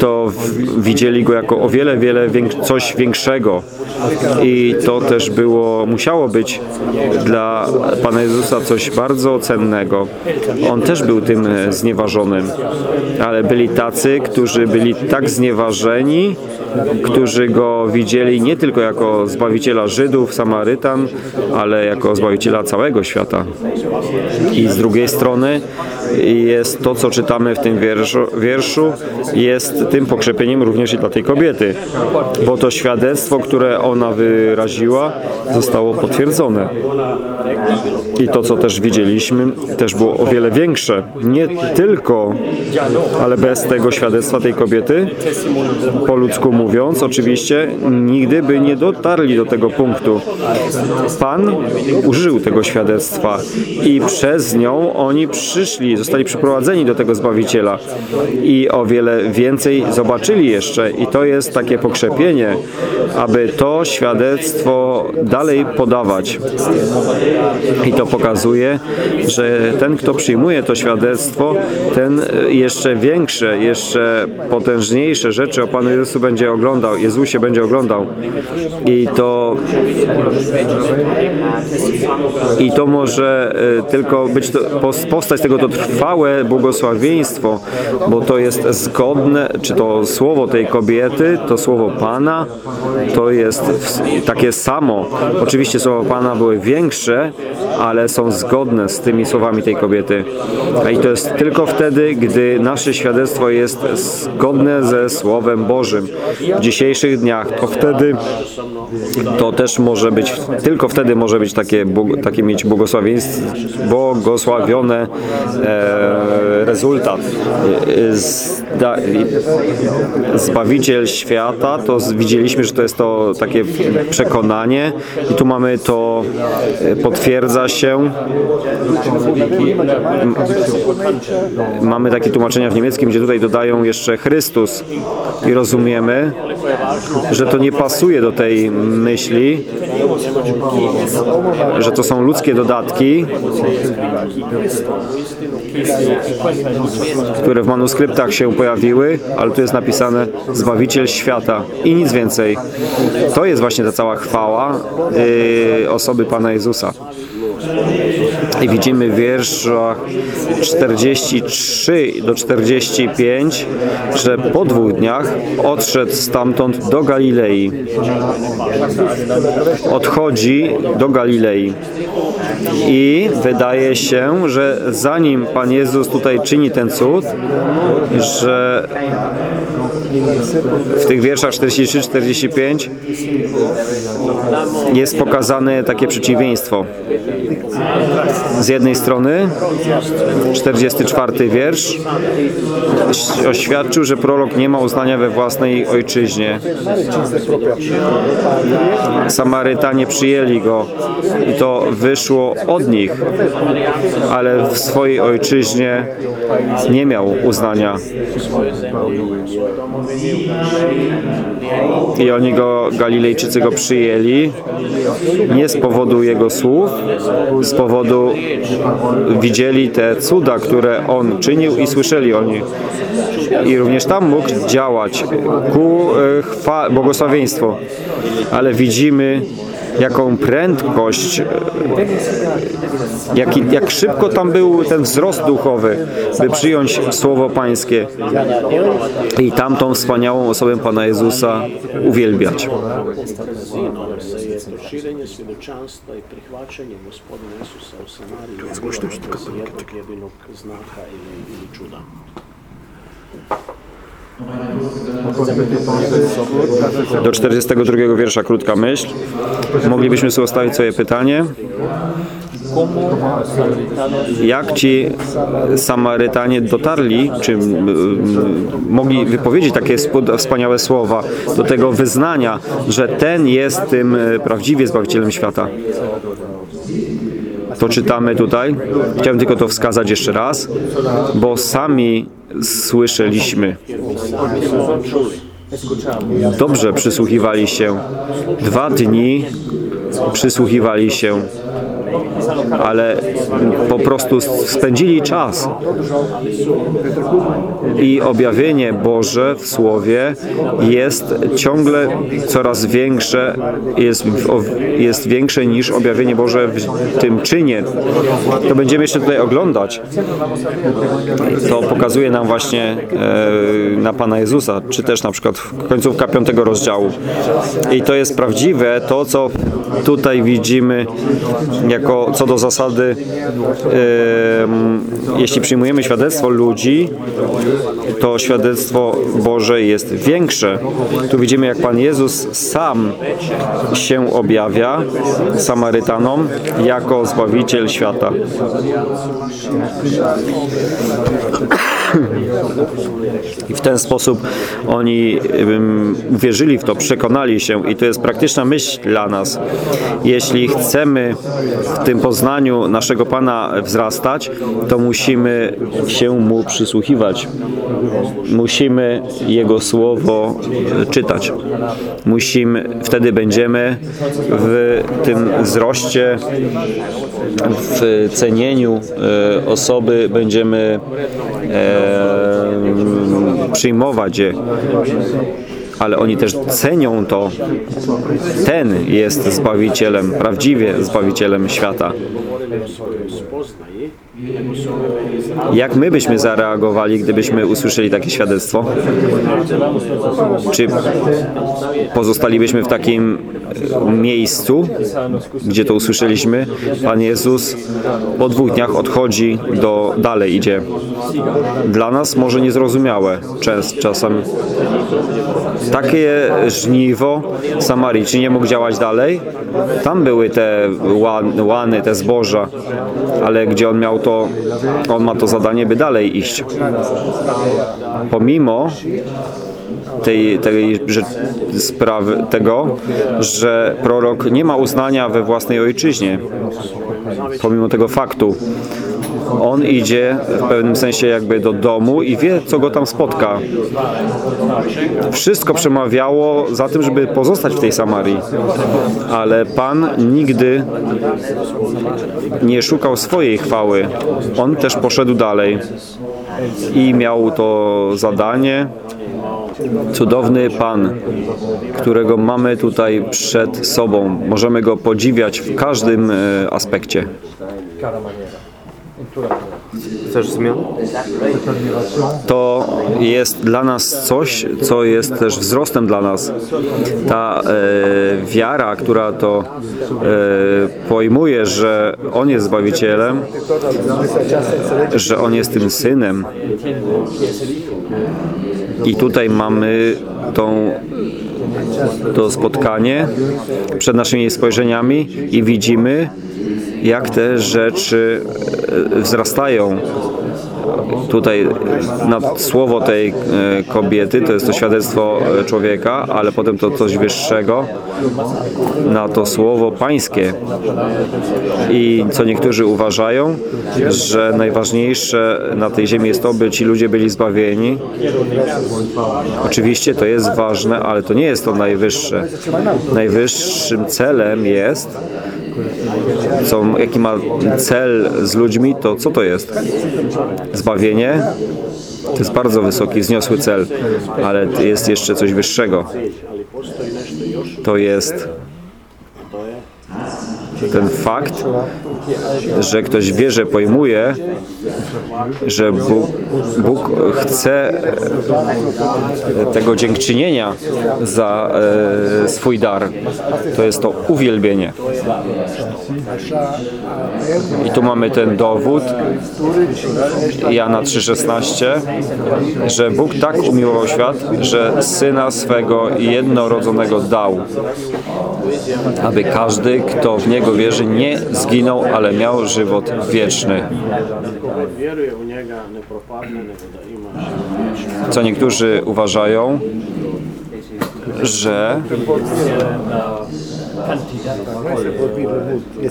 to widzieli go jako o wiele, wiele wiek- coś większego. I to też było, musiało być dla Pana Jezusa coś bardzo cennego. On też był tym znieważonym, ale byli tacy, którzy byli tak znieważeni, którzy go widzieli nie tylko jako Zbawiciela Żydów, Samarytan, ale jako Zbawiciela całego świata. I z drugiej strony jest to, co czytamy w tym wierszu, wierszu jest tym pokrzepieniem również i dla tej kobiety, bo to świadectwo, które ona wyraziła, zostało potwierdzone. I to, co też widzieliśmy, też było o wiele większe. Nie tylko, ale bez tego świadectwa tej kobiety, po ludzku mówiąc, oczywiście, nigdy by nie dotarli do tego punktu. Pan użył tego świadectwa i przez nią oni przyszli zostali przyprowadzeni do tego Zbawiciela i o wiele więcej zobaczyli jeszcze i to jest takie pokrzepienie, aby to świadectwo dalej podawać. I to pokazuje, że ten, kto przyjmuje to świadectwo, ten jeszcze większe, jeszcze potężniejsze rzeczy o Panu Jezusu będzie oglądał, Jezusie będzie oglądał. I to i to może e, tylko być to, pos- powstać z tego to trwałe błogosławieństwo, bo to jest zgodne, czy to słowo tej kobiety, to słowo Pana, to jest takie samo. Oczywiście słowa Pana były większe, ale są zgodne z tymi słowami tej kobiety. I to jest tylko wtedy, gdy nasze świadectwo jest zgodne ze Słowem Bożym. W dzisiejszych dniach to wtedy to też może być, tylko wtedy może być takie, takie mieć błogosławieństwo, błogosławione e, rezultat. E, i- Zbawiciel świata, to widzieliśmy, że to jest to takie przekonanie i tu mamy to, e, potwierdza się Mamy takie tłumaczenia w niemieckim, gdzie tutaj dodają jeszcze Chrystus i rozumiemy, że to nie pasuje do tej myśli, że to są ludzkie dodatki, które w manuskryptach się pojawiły, ale tu jest napisane Zbawiciel świata i nic więcej. To jest właśnie ta cała chwała yy, osoby Pana Jezusa. I widzimy w wierszach 43 do 45, że po dwóch dniach odszedł stamtąd do Galilei. Odchodzi do Galilei. I wydaje się, że zanim Pan Jezus tutaj czyni ten cud, że w tych wierszach 43-45 jest pokazane takie przeciwieństwo. Z jednej strony 44 wiersz oświadczył, że prorok nie ma uznania we własnej ojczyźnie. Samarytanie przyjęli go i to wyszło od nich, ale w swojej ojczyźnie nie miał uznania. I oni go, Galilejczycy go przyjęli nie z powodu jego słów, z powodu widzieli te cuda, które on czynił i słyszeli o nich. I również tam mógł działać ku e, błogosławieństwu. Ale widzimy jaką prędkość, e, jaki, jak szybko tam był ten wzrost duchowy, by przyjąć Słowo Pańskie i tamtą wspaniałą osobę Pana Jezusa uwielbiać. Bilo bez jednog jedinog znaka ili, ili čuda. Do 42 wiersza krótka myśl. Moglibyśmy sobie ustawić sobie pytanie. Jak ci Samarytanie dotarli, czy mogli wypowiedzieć takie wspaniałe słowa do tego wyznania, że ten jest tym e, prawdziwie Zbawicielem świata? To czytamy tutaj. Chciałem tylko to wskazać jeszcze raz, bo sami słyszeliśmy. Dobrze przysłuchiwali się. Dwa dni przysłuchiwali się, ale po prostu spędzili czas. I objawienie Boże w Słowie jest ciągle coraz większe, jest, jest większe niż objawienie Boże w tym czynie. To będziemy jeszcze tutaj oglądać. To pokazuje nam właśnie e, na Pana Jezusa, czy też na przykład końcówka piątego rozdziału. I to jest prawdziwe, to co tutaj widzimy jako co do zasady, em, jeśli przyjmujemy świadectwo ludzi, to świadectwo Boże jest większe. Tu widzimy, jak Pan Jezus sam się objawia Samarytanom jako Zbawiciel świata. I w ten sposób oni uwierzyli w to, przekonali się i to jest praktyczna myśl dla nas. Jeśli chcemy w tym poznaniu naszego Pana wzrastać, to musimy się Mu przysłuchiwać. Musimy Jego Słowo czytać. Musimy, wtedy będziemy w tym wzroście, w cenieniu e, osoby będziemy e, przyjmować je. Ale oni też cenią to. Ten jest Zbawicielem, prawdziwie Zbawicielem świata. Jak my byśmy zareagowali, gdybyśmy usłyszeli takie świadectwo? Czy pozostalibyśmy w takim miejscu, gdzie to usłyszeliśmy? Pan Jezus po dwóch dniach odchodzi do dalej, idzie. Dla nas może niezrozumiałe czas, czasem. Takie żniwo Samarii, czy nie mógł działać dalej? Tam były te ła- łany, te zboża, ale gdzie on miał to, on ma to zadanie, by dalej iść. Pomimo tej, tej że, sprawy tego, że prorok nie ma uznania we własnej ojczyźnie. Pomimo tego faktu. On idzie w pewnym sensie jakby do domu i wie, co go tam spotka. Wszystko przemawiało za tym, żeby pozostać w tej Samarii. Ale Pan nigdy nie szukał swojej chwały. On też poszedł dalej i miał to zadanie. Cudowny Pan, którego mamy tutaj przed sobą. Możemy go podziwiać w każdym e, aspekcie. Chcesz zmian? To jest dla nas coś, co jest też wzrostem dla nas. Ta e, wiara, która to e, pojmuje, że On jest Zbawicielem, że On jest tym Synem. I tutaj mamy tą, to spotkanie przed naszymi spojrzeniami i widzimy, jak te rzeczy e, wzrastają tutaj na słowo tej e, kobiety, to jest to świadectwo e, człowieka, ale potem to coś wyższego na to słowo pańskie. I co niektórzy uważają, że najważniejsze na tej ziemi jest to, by ci ludzie byli zbawieni. Oczywiście to jest ważne, ale to nie jest to najwyższe. Najwyższym celem jest co, jaki ma cel z ludźmi, to co to jest? Zbawienie to jest bardzo wysoki, wzniosły cel, ale jest jeszcze coś wyższego. To jest ten fakt, że ktoś wie, że pojmuje, że Bóg, Bóg chce tego dziękczynienia za e, swój dar. To jest to uwielbienie. I tu mamy ten dowód Jana 3,16, że Bóg tak umiłował świat, że Syna swego jednorodzonego dał, aby każdy, kto w Niego wierzy, nie zginął, ale miał żywot wieczny. Co niektórzy uważają, że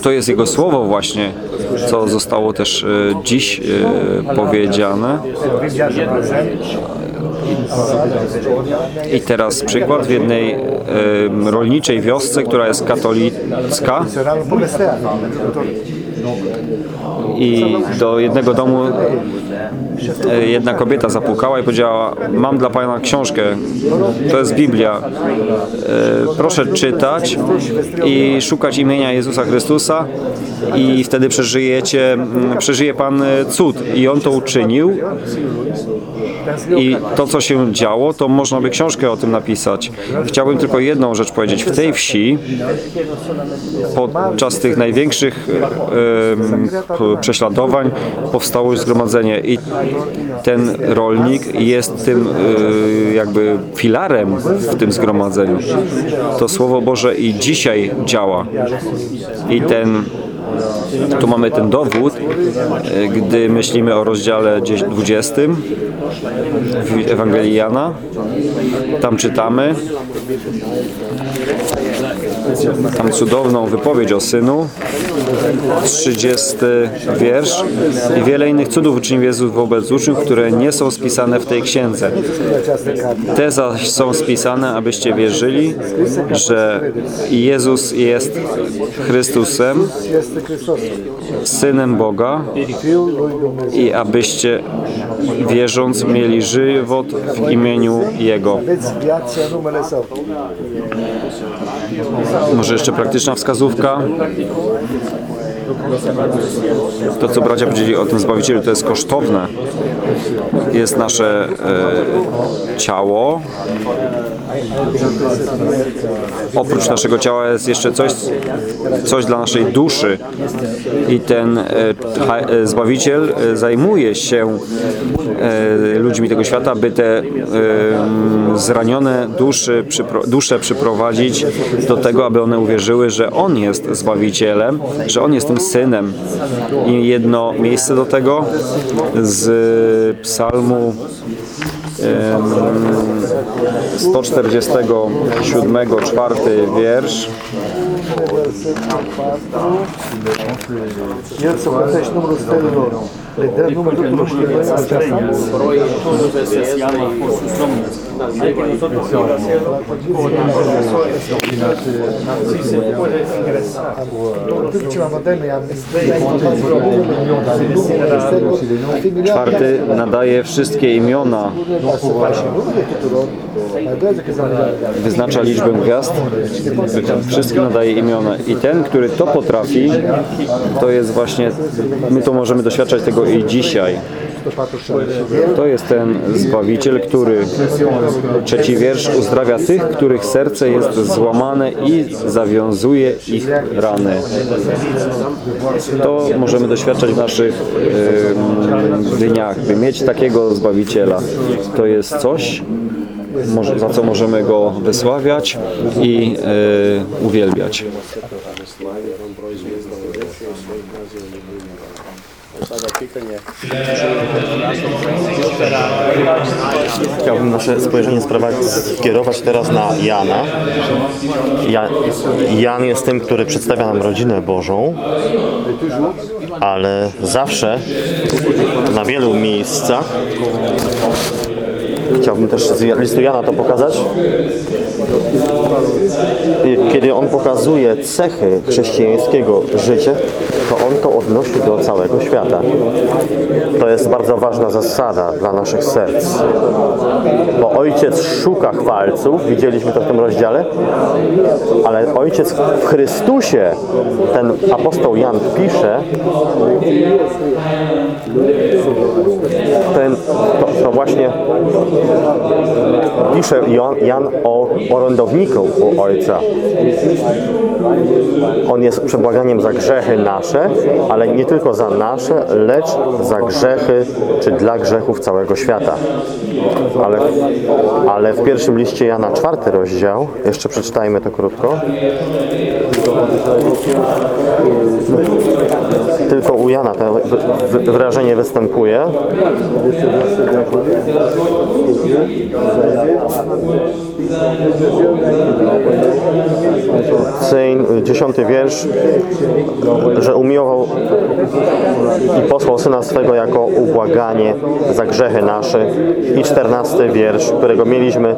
to jest Jego słowo właśnie, co zostało też e, dziś e, powiedziane. I teraz przykład w jednej e, rolniczej wiosce, która jest katolicka. I do jednego domu jedna kobieta zapukała i powiedziała mam dla Pana książkę, to jest Biblia. E, Proszę czytać i szukać imienia Jezusa Chrystusa i wtedy przeżyjecie, mm, przeżyje Pan e, cud. I On to uczynił i to, co się działo, to można by książkę o tym napisać. Chciałbym tylko jedną rzecz powiedzieć. W tej wsi podczas tych największych p- prześladowań powstało zgromadzenie i ten rolnik jest tym e, jakby filarem w tym zgromadzeniu. To Słowo Boże i dzisiaj działa. I ten Tu mamy ten dowód, e, gdy myślimy o rozdziale 20 w Ewangelii Jana. Tam czytamy tam cudowną wypowiedź o Synu, 30 wiersz i wiele innych cudów uczynił Jezus wobec uczniów, które nie są spisane w tej księdze. Te zaś są spisane, abyście wierzyli, że Jezus jest Chrystusem, Synem Boga i abyście wierząc mieli żywot w imieniu Jego. Może jeszcze praktyczna wskazówka. To, co bracia powiedzieli o tym Zbawicielu, to jest kosztowne. Jest nasze e, ciało. Oprócz naszego ciała jest jeszcze coś, coś dla naszej duszy. I ten e, e, Zbawiciel e, zajmuje się ludźmi tego świata, by te e, zranione duszy, dusze przyprowadzić do tego, aby one uwierzyły, że On jest Zbawicielem, że On jest tym Synem. I jedno miejsce do tego z psalmu em, 147, czwarty wiersz. 794 556, número 72. Iar să plătești numărul stelelor, le dă numărul tuturor știrilor Ceva moderne, am Czwarty nadaje wszystkie imiona, wyznacza liczbę gwiazd, wszystkim nadaje imiona. I ten, który to potrafi, to jest właśnie, my to możemy doświadczać tego i dzisiaj. To jest ten Zbawiciel, który, trzeci wiersz, uzdrawia tych, których serce jest złamane i zawiązuje ich rany. To możemy doświadczać w naszych em, dniach, by mieć takiego Zbawiciela. To jest coś, za co możemy Go wysławiać i e, uwielbiać. Chciałbym nasze spojrzenie skierować teraz na Jana. Ja, Jan jest tym, który przedstawia nam rodzinę Bożą, ale zawsze na wielu miejscach Chciałbym też z listu Jana to pokazać. Kiedy on pokazuje cechy chrześcijańskiego życia, to on to odnosi do całego świata. To jest bardzo ważna zasada dla naszych serc. Bo ojciec szuka chwalców, widzieliśmy to w tym rozdziale, ale ojciec w Chrystusie, ten apostoł Jan pisze, ten, to, to właśnie pisze Jan, Jan o orędowniku u Ojca. On jest przebłaganiem za grzechy nasze, ale nie tylko za nasze, lecz za grzechy czy dla grzechów całego świata. Ale, ale w pierwszym liście Jana, czwarty rozdział, jeszcze przeczytajmy to krótko. Tylko u Jana to wy- wy- wyrażenie występuje. Dziesiąty wiersz, że umiłował i posłał Syna swego jako ubłaganie za grzechy nasze. I czternasty wiersz, którego mieliśmy,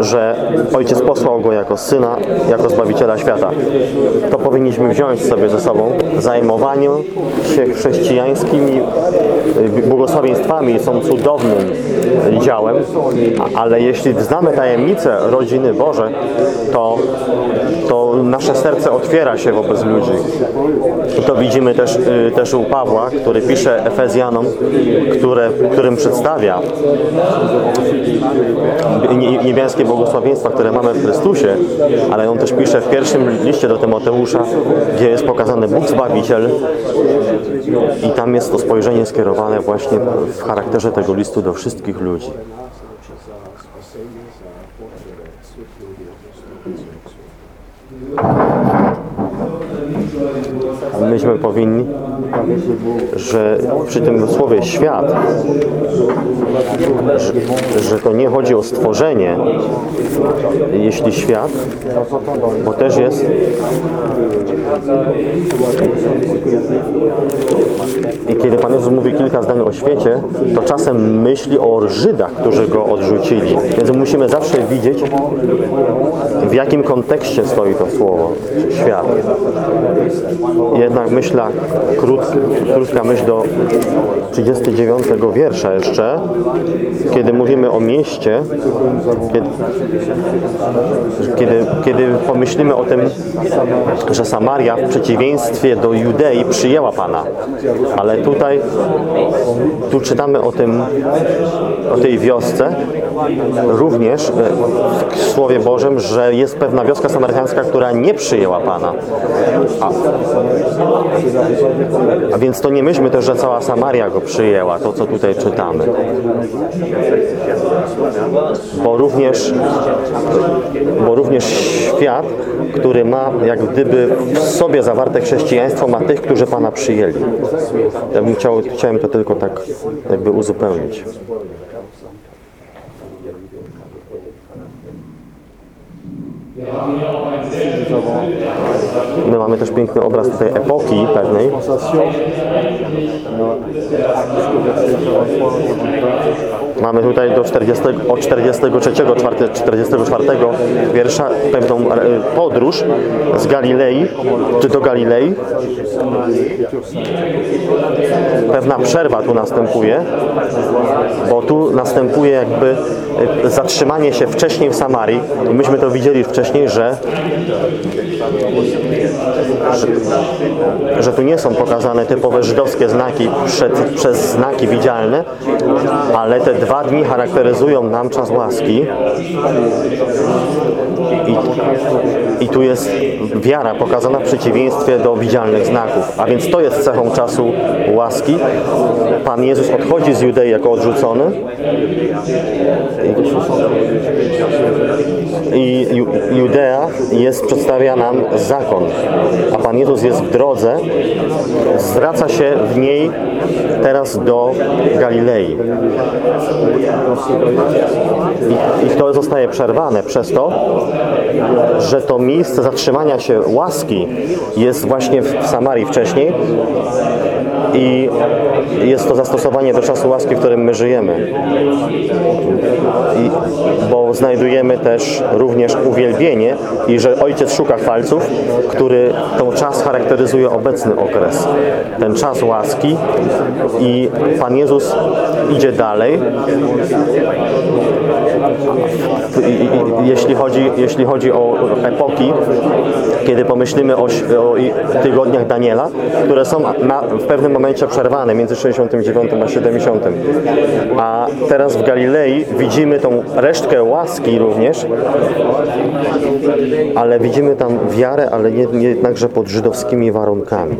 że- Ojciec posłał Go jako Syna, jako Zbawiciela świata. To powinniśmy wziąć sobie ze sobą. Zajmowanie się chrześcijańskimi błogosławieństwami są cudownym działem, ale jeśli znamy tajemnicę rodziny Boże, to, to nasze serce otwiera się wobec ludzi. To widzimy też, y, też u Pawła, który pisze Efezjanom, które, którym przedstawia nie- niebiańskie błogosławieństwa, które mamy w Chrystusie, ale on też pisze w pierwszym liście do Tymoteusza, gdzie jest pokazany Bóg Zbawiciel i tam jest to spojrzenie skierowane właśnie w charakterze tego listu do wszystkich ludzi. Myśmy powinni, że przy tym słowie świat, że, że to nie chodzi o stworzenie, jeśli świat, bo też jest i kiedy Pan Jezus mówi kilka zdań o świecie, to czasem myśli o Żydach, którzy go odrzucili. Więc musimy zawsze widzieć, w jakim kontekście stoi to słowo świat. Jednak myśla, krót, krótka myśl do 39 wiersza jeszcze, kiedy mówimy o mieście, kiedy, kiedy, kiedy pomyślimy o tym, że Samaria w przeciwieństwie do Judei przyjęła Pana, ale tutaj tu czytamy o tym, o tej wiosce również e, w Słowie Bożym, że jest pewna wioska samarytańska, która nie przyjęła Pana. A, a więc to nie myślmy też, że cała Samaria go przyjęła, to co tutaj czytamy. Bo również, bo również świat, który ma jak gdyby w sobie zawarte chrześcijaństwo, ma tych, którzy Pana przyjęli. Ja bym chciał, chciałem to tylko tak jakby uzupełnić. Wir haben hier auch ein sehr My mamy też piękny obraz tej epoki pewnej, Sensation, jusqu'au verset 43, 44. Mamy tutaj do 40, od 43, 4, 44 wiersza pewną e, podróż z Galilei, czy do Galilei. Pewna przerwa tu następuje, bo tu następuje jakby e, zatrzymanie się wcześniej w Samarii. Myśmy to widzieli wcześniej, że good. Że tu nie są pokazane typowe żydowskie znaki przed, przez znaki widzialne, ale te dwa dni charakteryzują nam czas łaski. I, I tu jest wiara pokazana w przeciwieństwie do widzialnych znaków. A więc to jest cechą czasu łaski. Pan Jezus odchodzi z Judei jako odrzucony. I Ju- Judea jest, przedstawia nam zakon, a Pan Jezus jest w drodze, zwraca się w niej teraz do Galilei. I, I to zostaje przerwane przez to, że to miejsce zatrzymania się łaski jest właśnie w Samarii wcześniej i jest to zastosowanie do czasu łaski, w którym my żyjemy. I, bo znajdujemy też również uwielbienie i że Ojciec szuka chwalców, który ten czas charakteryzuje obecny okres. Ten czas łaski i Pan Jezus idzie dalej. I, i, jeśli, chodzi, jeśli chodzi o epoki, kiedy pomyślimy o, o tygodniach Daniela, które są na, w pewnym momencie przerwane między 69 a 70. A teraz w Galilei widzimy tą resztkę łaski również, ale widzimy tam wiarę, ale jednakże pod żydowskimi warunkami.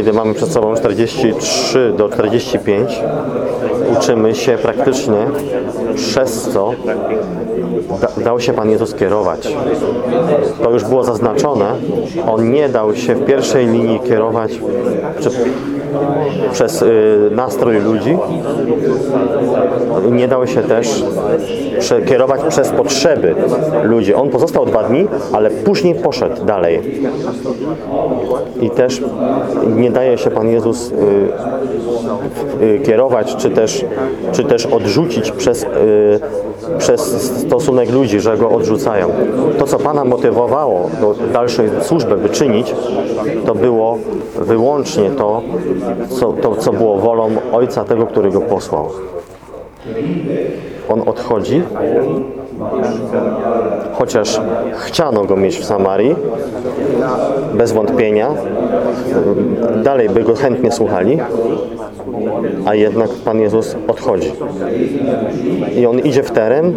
Kiedy mamy przed sobą 43 do 45, uczymy się praktycznie przez co da, dał się Pan Jezus kierować. To już było zaznaczone. On nie dał się w pierwszej linii kierować czy, przez y, nastrój ludzi. Nie dał się też przekierować przez potrzeby ludzi. On pozostał dwa dni, ale później poszedł dalej. I też nie daje się Pan Jezus y, y, kierować, czy też, czy też odrzucić przez, przez stosunek ludzi, że go odrzucają. To, co Pana motywowało do dalszej służby, by czynić, to było wyłącznie to, co, to, co było wolą Ojca tego, który go posłał. On odchodzi chociaż chciano go mieć w Samarii, bez wątpienia, dalej by go chętnie słuchali, a jednak Pan Jezus odchodzi. I on idzie w teren,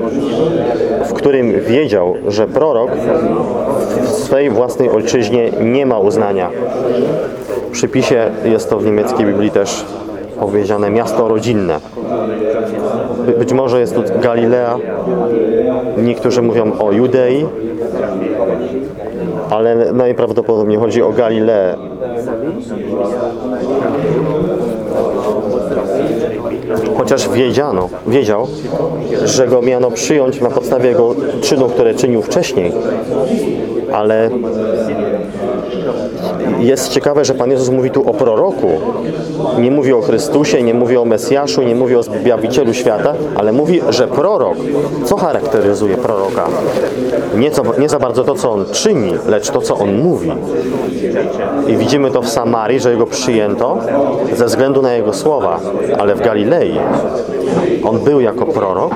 w którym wiedział, że prorok w swej własnej ojczyźnie nie ma uznania. Przypisie jest to w niemieckiej Biblii też powiedziane miasto rodzinne. By, być może jest tu Galilea, niektórzy mówią o Judei, ale najprawdopodobniej chodzi o Galileę. Chociaż wiedziano, wiedział, że go miano przyjąć na podstawie jego czynów, które czynił wcześniej, ale jest ciekawe, że Pan Jezus mówi tu o proroku. Nie mówi o Chrystusie, nie mówi o Mesjaszu, nie mówi o zbawicielu świata, ale mówi, że prorok. Co charakteryzuje proroka? Nie, co, nie za bardzo to, co on czyni, lecz to, co on mówi. I widzimy to w Samarii, że jego przyjęto ze względu na jego słowa, ale w Galilei on był jako prorok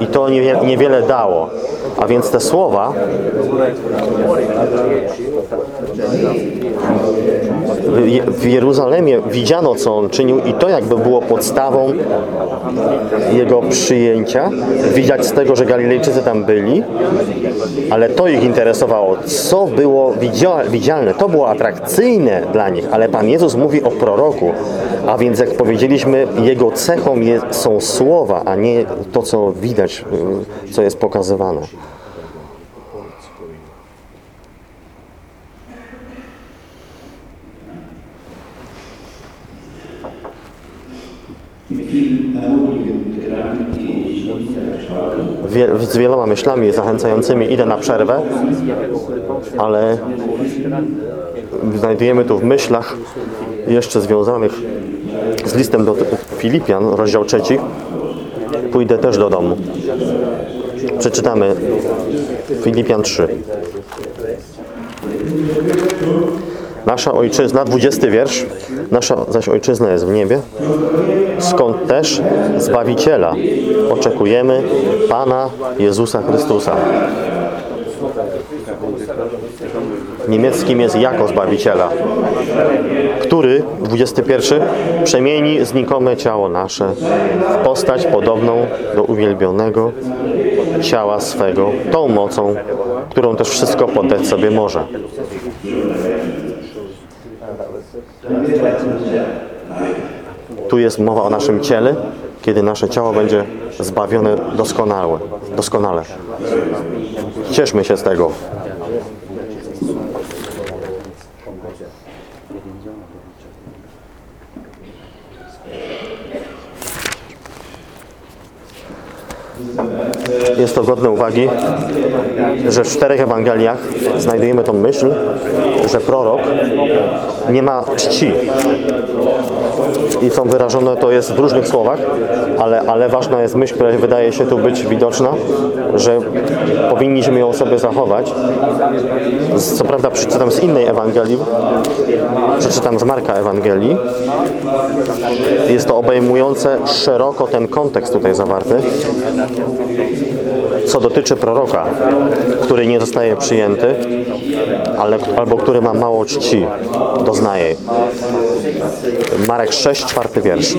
i to niewie, niewiele dało. A więc te słowa w- Jeruzalemie widziano, co on czynił i to jakby było podstawą jego przyjęcia. Widać z tego, że Galilejczycy tam byli, ale to ich interesowało, co było widzia- widzialne, to było atrakcyjne dla nich, ale Pan Jezus mówi o proroku, a więc jak powiedzieliśmy, jego cechą są słowa, a nie to, co widać, co jest pokazywane. Z wieloma myślami zachęcającymi idę na przerwę, ale znajdujemy tu w myślach jeszcze związanych z listem do Filipian, rozdział trzeci. Pójdę też do domu. Przeczytamy Filipian 3. Nasza ojczyzna, 20 wiersz, nasza zaś ojczyzna jest w niebie, skąd też Zbawiciela oczekujemy Pana Jezusa Chrystusa. Niemieckim jest jako Zbawiciela, który, 21, przemieni znikome ciało nasze w postać podobną do uwielbionego ciała swego, tą mocą, którą też wszystko poddać sobie może. Tu jest mowa o naszym ciele, kiedy nasze ciało będzie zbawione doskonałe, doskonale. Cieszmy się z tego. Jest to godne uwagi, że w czterech Ewangeliach znajdujemy tą myśl, że prorok nie ma czci. I są wyrażone to jest w różnych słowach, ale, ale ważna jest myśl, która wydaje się tu być widoczna, że powinniśmy ją sobie zachować. Co prawda przeczytam z innej Ewangelii, przeczytam z Marka Ewangelii. Jest to obejmujące szeroko ten kontekst tutaj zawarty co dotyczy proroka, który nie zostaje przyjęty, ale, albo który ma mało czci, doznaje. Marek 6, czwarty wiersz.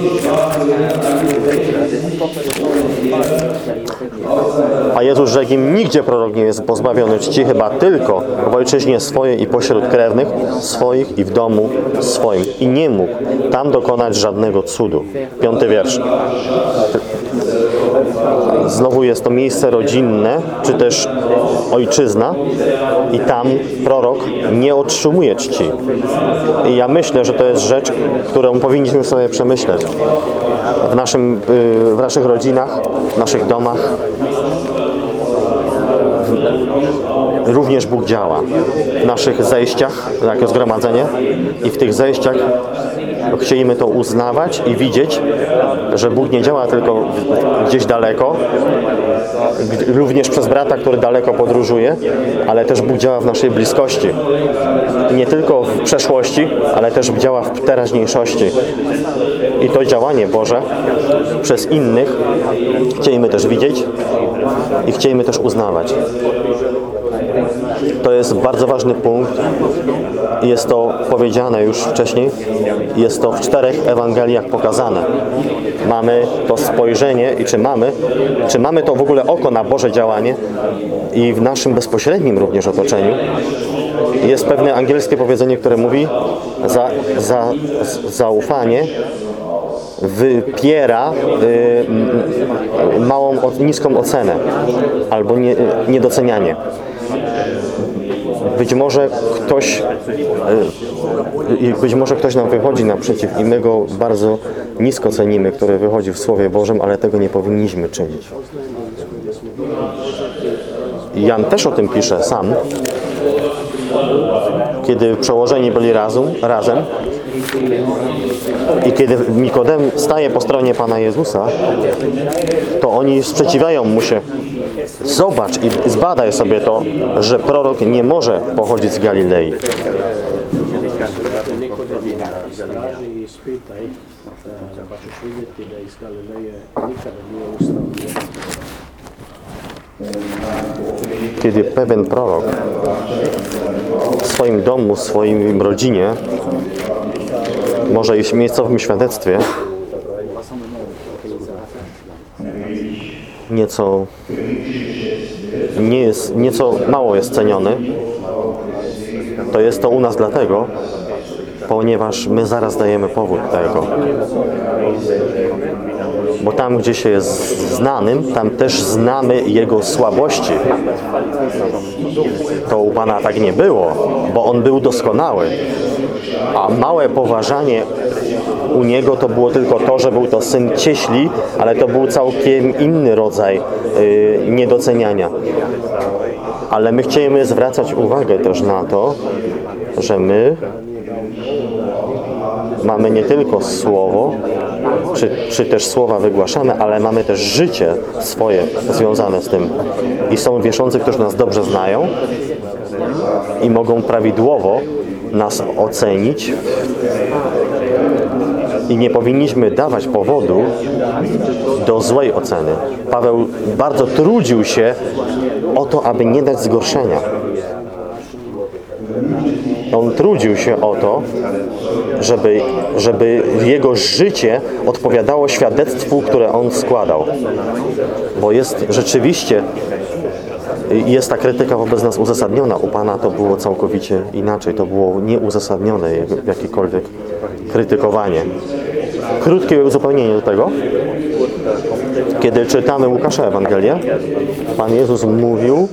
A Jezus rzekł im, nigdzie prorok nie jest pozbawiony czci, chyba tylko w ojczyźnie swojej i pośród krewnych swoich i w domu swoim. I nie mógł tam dokonać żadnego cudu. Piąty wiersz. Znowu jest to miejsce rodzinne, czy też ojczyzna i tam prorok nie otrzymuje czci. I ja myślę, że to jest rzecz, którą powinniśmy sobie przemyśleć w, naszym, y, w naszych rodzinach, w naszych domach. Również Bóg działa w naszych zejściach, jako zgromadzenie i w tych zejściach chcielibyśmy to uznawać i widzieć, że Bóg nie działa tylko gdzieś daleko, również przez brata, który daleko podróżuje, ale też Bóg działa w naszej bliskości. Nie tylko w przeszłości, ale też działa w teraźniejszości. I to działanie Boże przez innych chcielibyśmy też widzieć i chcielibyśmy też uznawać. To jest bardzo ważny punkt. Jest to powiedziane już wcześniej. Jest to w czterech Ewangeliach pokazane. Mamy to spojrzenie i czy mamy, czy mamy to w ogóle oko na Boże działanie i w naszym bezpośrednim również otoczeniu. Jest pewne angielskie powiedzenie, które mówi za, za, zaufanie wypiera y, małą, niską ocenę albo nie, niedocenianie. Być może ktoś y, być może ktoś nam wychodzi naprzeciw i my go bardzo nisko cenimy, który wychodzi w Słowie Bożym, ale tego nie powinniśmy czynić. Jan też o tym pisze sam, kiedy przełożeni byli razem, razem i kiedy Nikodem staje po stronie Pana Jezusa, to oni sprzeciwiają mu się. Zobacz i zbadaj sobie to, że prorok nie może pochodzić z Galilei. Kiedy pewien prorok w swoim domu, w swoim rodzinie może iść w miejscowym świadectwie nieco nie jest, nieco mało jest ceniony, to jest to u nas dlatego, ponieważ my zaraz dajemy powód tego. Bo tam, gdzie się jest znanym, tam też znamy jego słabości. To u Pana tak nie było, bo On był doskonały. A małe poważanie u Niego to było tylko to, że był to syn cieśli, ale to był całkiem inny rodzaj y, niedoceniania. Ale my chcemy zwracać uwagę też na to, że my mamy nie tylko słowo, czy, czy też słowa wygłaszane, ale mamy też życie swoje związane z tym. I są wierzący, którzy nas dobrze znają i mogą prawidłowo nas ocenić i nie powinniśmy dawać powodu do złej oceny. Paweł bardzo trudził się o to, aby nie dać zgorszenia. On trudził się o to, żeby, żeby jego życie odpowiadało świadectwu, które on składał. Bo jest rzeczywiście, jest ta krytyka wobec nas uzasadniona. U Pana to było całkowicie inaczej. To było nieuzasadnione jakiekolwiek krytykowanie. Krótkie uzupełnienie do tego. Kiedy czytamy Łukasza Ewangelię, Pan Jezus mówił,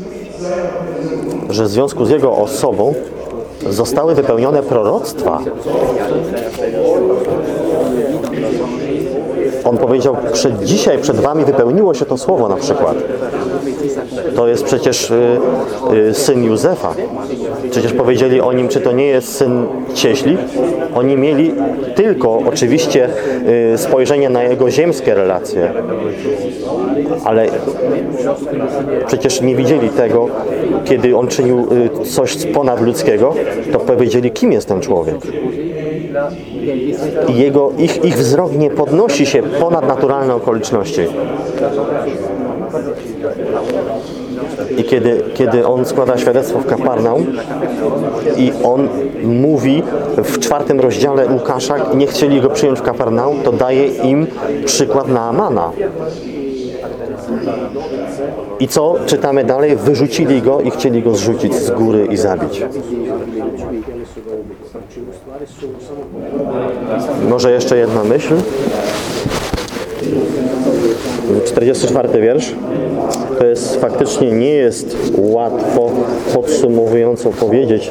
że w związku z Jego osobą zostały wypełnione proroctwa. On powiedział, przed dzisiaj przed wami wypełniło się to słowo na przykład. To jest przecież y, y, syn Józefa. Przecież powiedzieli o nim, czy to nie jest syn cieśli. Oni mieli tylko oczywiście y, spojrzenie na jego ziemskie relacje. Ale przecież nie widzieli tego, kiedy on czynił coś ponadludzkiego, to powiedzieli, kim jest ten człowiek. I jego, ich, ich wzrok nie podnosi się ponad naturalne okoliczności. I kiedy, kiedy on składa świadectwo w Kaparnaum i on mówi w czwartym rozdziale Łukasza, nie chcieli go przyjąć w Kaparnaum, to daje im przykład Naamana. I co czytamy dalej? Wyrzucili go i chcieli go zrzucić z góry i zabić. Może jeszcze jedna myśl. 44 wiersz. To jest faktycznie nie jest łatwo podsumowująco powiedzieć,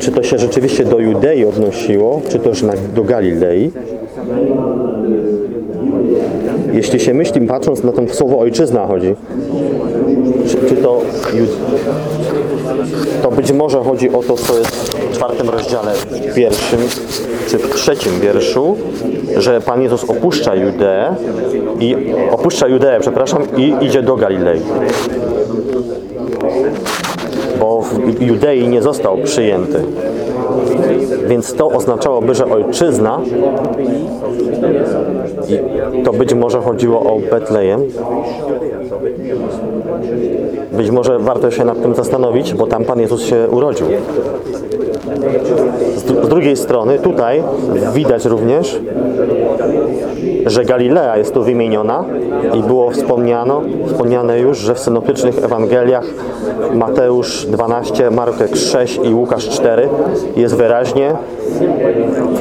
czy to się rzeczywiście do Judei odnosiło, czy też do Galilei. jeśli się myśli, patrząc na to słowo ojczyzna chodzi, czy, czy to, to być może chodzi o to, co jest czwartym rozdziale, pierwszym czy w trzecim wierszu, że Pan Jezus opuszcza Judeę i opuszcza Judeę, przepraszam, i idzie do Galilei. Bo w Judei nie został przyjęty. Więc to oznaczałoby, że ojczyzna to być może chodziło o Betlejem. Być może warto się nad tym zastanowić, bo tam Pan Jezus się urodził. Z, dru- z drugiej strony tutaj widać również, że Galilea jest tu wymieniona i było wspomniano, wspomniane już, że w synoptycznych Ewangeliach Mateusz 12, Marek 6 i Łukasz 4 jest wyraźnie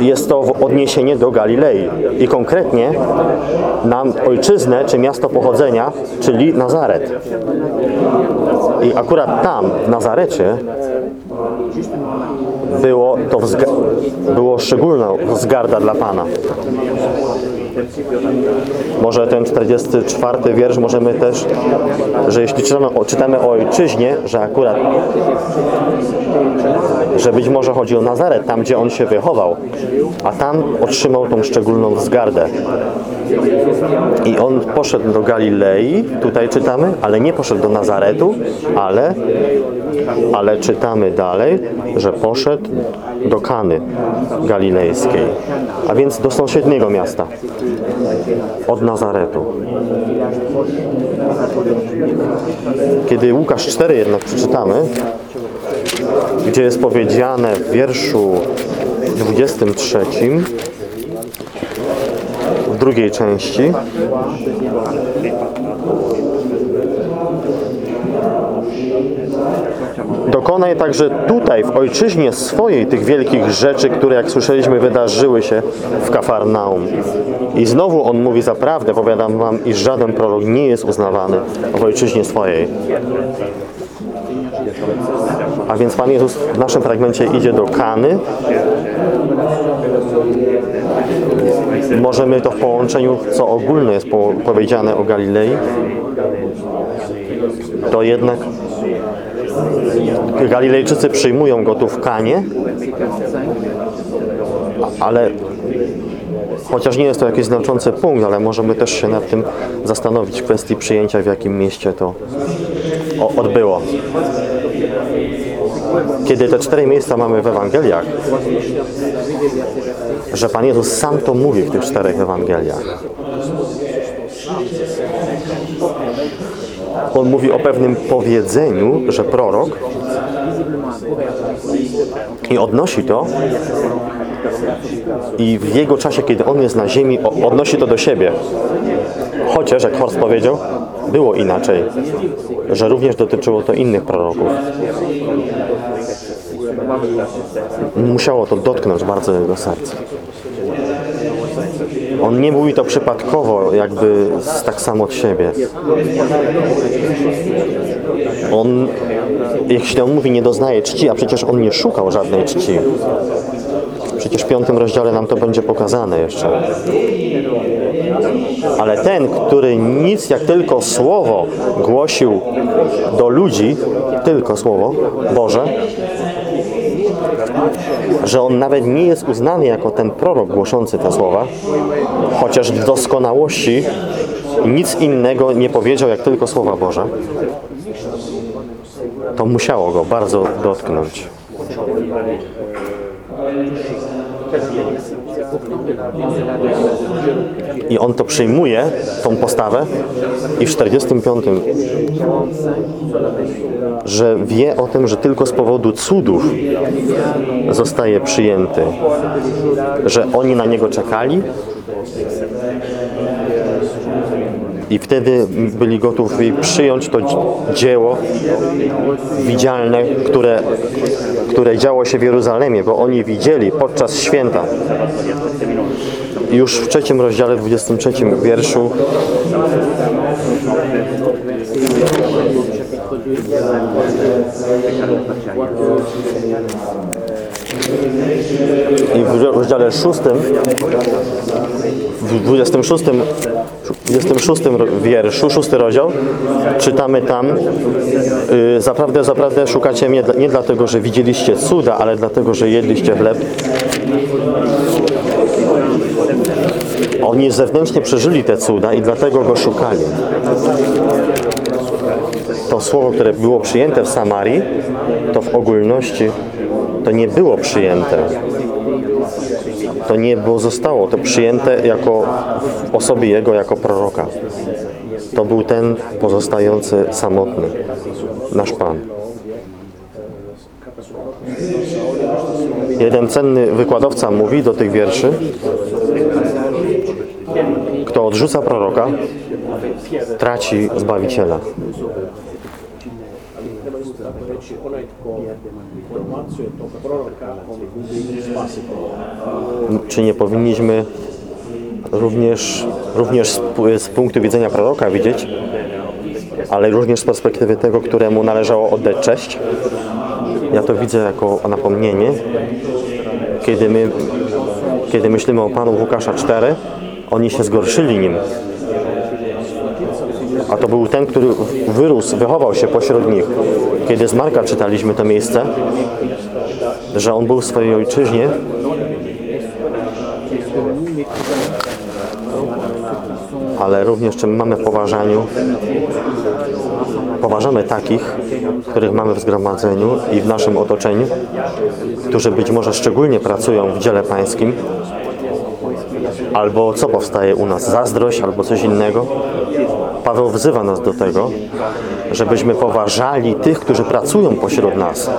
jest to odniesienie do Galilei i konkretnie na ojczyznę czy miasto pochodzenia, czyli Nazaret. I akurat tam, w Nazarecie, było to było szczególna wzgarda dla Pana. Może ten 44 wiersz możemy też, że jeśli czytamy o, czytamy o ojczyźnie, że akurat, że być może chodzi o Nazaret, tam gdzie on się wychował, a tam otrzymał tą szczególną wzgardę. I on poszedł do Galilei, tutaj czytamy, ale nie poszedł do Nazaretu, ale, ale czytamy dalej, że poszedł do Kany Galilejskiej, a więc do sąsiedniego miasta od Nazaretu. Kiedy Łukasz 4 jednak przeczytamy, gdzie jest powiedziane w wierszu 23, w drugiej części, Dokonaj także tutaj, w ojczyźnie swojej, tych wielkich rzeczy, które, jak słyszeliśmy, wydarzyły się w Kafarnaum. I znowu on mówi, zaprawdę powiadam wam, iż żaden prorok nie jest uznawany w ojczyźnie swojej. A więc Pan Jezus w naszym fragmencie idzie do Kany. Możemy to w połączeniu, co ogólne jest po, powiedziane o Galilei, to jednak Galilejczycy przyjmują go ale chociaż nie jest to jakiś znaczący punkt, ale możemy też się nad tym zastanowić w kwestii przyjęcia, w jakim mieście to odbyło. Kiedy te cztery miejsca mamy w Ewangeliach, że Pan Jezus sam to mówi w tych czterech Ewangeliach. On mówi o pewnym powiedzeniu, że prorok i odnosi to i w jego czasie, kiedy on jest na ziemi, odnosi to do siebie. Chociaż, jak Horst powiedział, było inaczej, że również dotyczyło to innych proroków. Musiało to dotknąć bardzo jego serca. On nie mówi to przypadkowo, jakby tak samo od siebie. On, jeśli on mówi, nie doznaje czci, a przecież on nie szukał żadnej czci. Przecież w piątym rozdziale nam to będzie pokazane jeszcze. Ale ten, który nic jak tylko słowo głosił do ludzi, tylko słowo Boże, że on nawet nie jest uznany jako ten prorok głoszący te słowa, chociaż w doskonałości nic innego nie powiedział jak tylko słowa Boże, to musiało go bardzo dotknąć. I on to przyjmuje, tą postawę i w 45 że wie o tym, że tylko z powodu cudów zostaje przyjęty, że oni na niego czekali i wtedy byli gotowi przyjąć to dzieło widzialne, które, które działo się w Jeruzalemie, bo oni widzieli podczas święta. Już w trzecim rozdziale, w 23 wierszu i w rozdziale szóstym w 26, 26 wierszu, 6 rozdział, czytamy tam y, zaprawdę, zaprawdę szukacie mnie nie dlatego, że widzieliście cuda, ale dlatego, że jedliście chleb. Oni zewnętrznie przeżyli te cuda i dlatego go szukali. To słowo, które było przyjęte w Samarii, to w ogólności to nie było przyjęte to nie było, zostało to przyjęte jako w osobie Jego jako proroka. To był ten pozostający samotny, nasz Pan. Jeden cenny wykładowca mówi do tych wierszy, kto odrzuca proroka, traci Zbawiciela. Spasitelja. Czy nie powinniśmy również, również z punktu widzenia proroka widzieć, ale również z perspektywy tego, któremu należało oddać cześć? Ja to widzę jako napomnienie, kiedy my, kiedy myślimy o Panu Łukasza 4, oni się zgorszyli nim. A to był ten, który wyrósł, wychował się pośród nich. Kiedy z Marka czytaliśmy to miejsce, że on był w swojej ojczyźnie, ale również czym mamy w poważaniu, poważamy takich, których mamy w zgromadzeniu i w naszym otoczeniu, którzy być może szczególnie pracują w dziele pańskim, albo co powstaje u nas, zazdrość albo coś innego. Paweł wzywa nas do tego, żebyśmy poważali tych, którzy pracują pośród nas.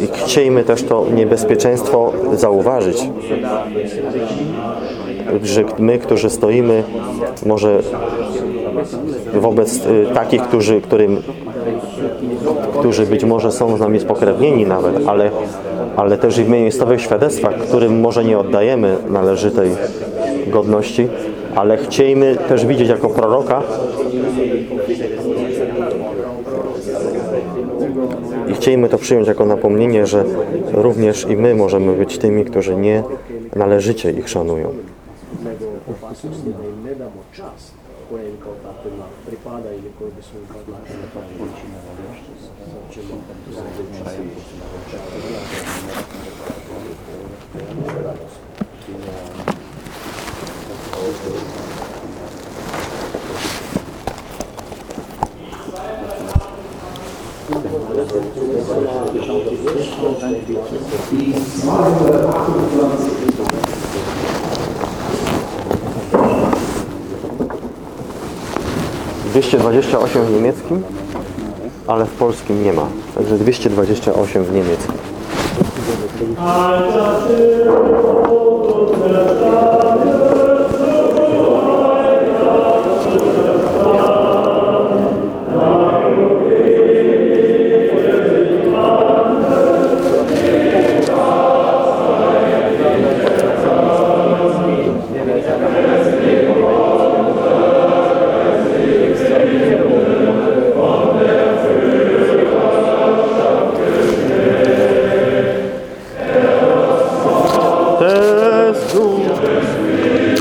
I chciejmy też to niebezpieczeństwo zauważyć, że my, którzy stoimy może wobec y, takich, którzy, którym, którzy być może są z nami spokrewnieni nawet, ale, ale też i w miejscowych świadectwach, którym może nie oddajemy należytej godności, ale chciejmy też widzieć jako proroka i chciejmy to przyjąć jako napomnienie, że również i my możemy być tymi, którzy nie należycie ich szanują. takvima Dwieście dwadzieścia osiem w niemieckim, ale w polskim nie ma. Także 228 w niemieckim.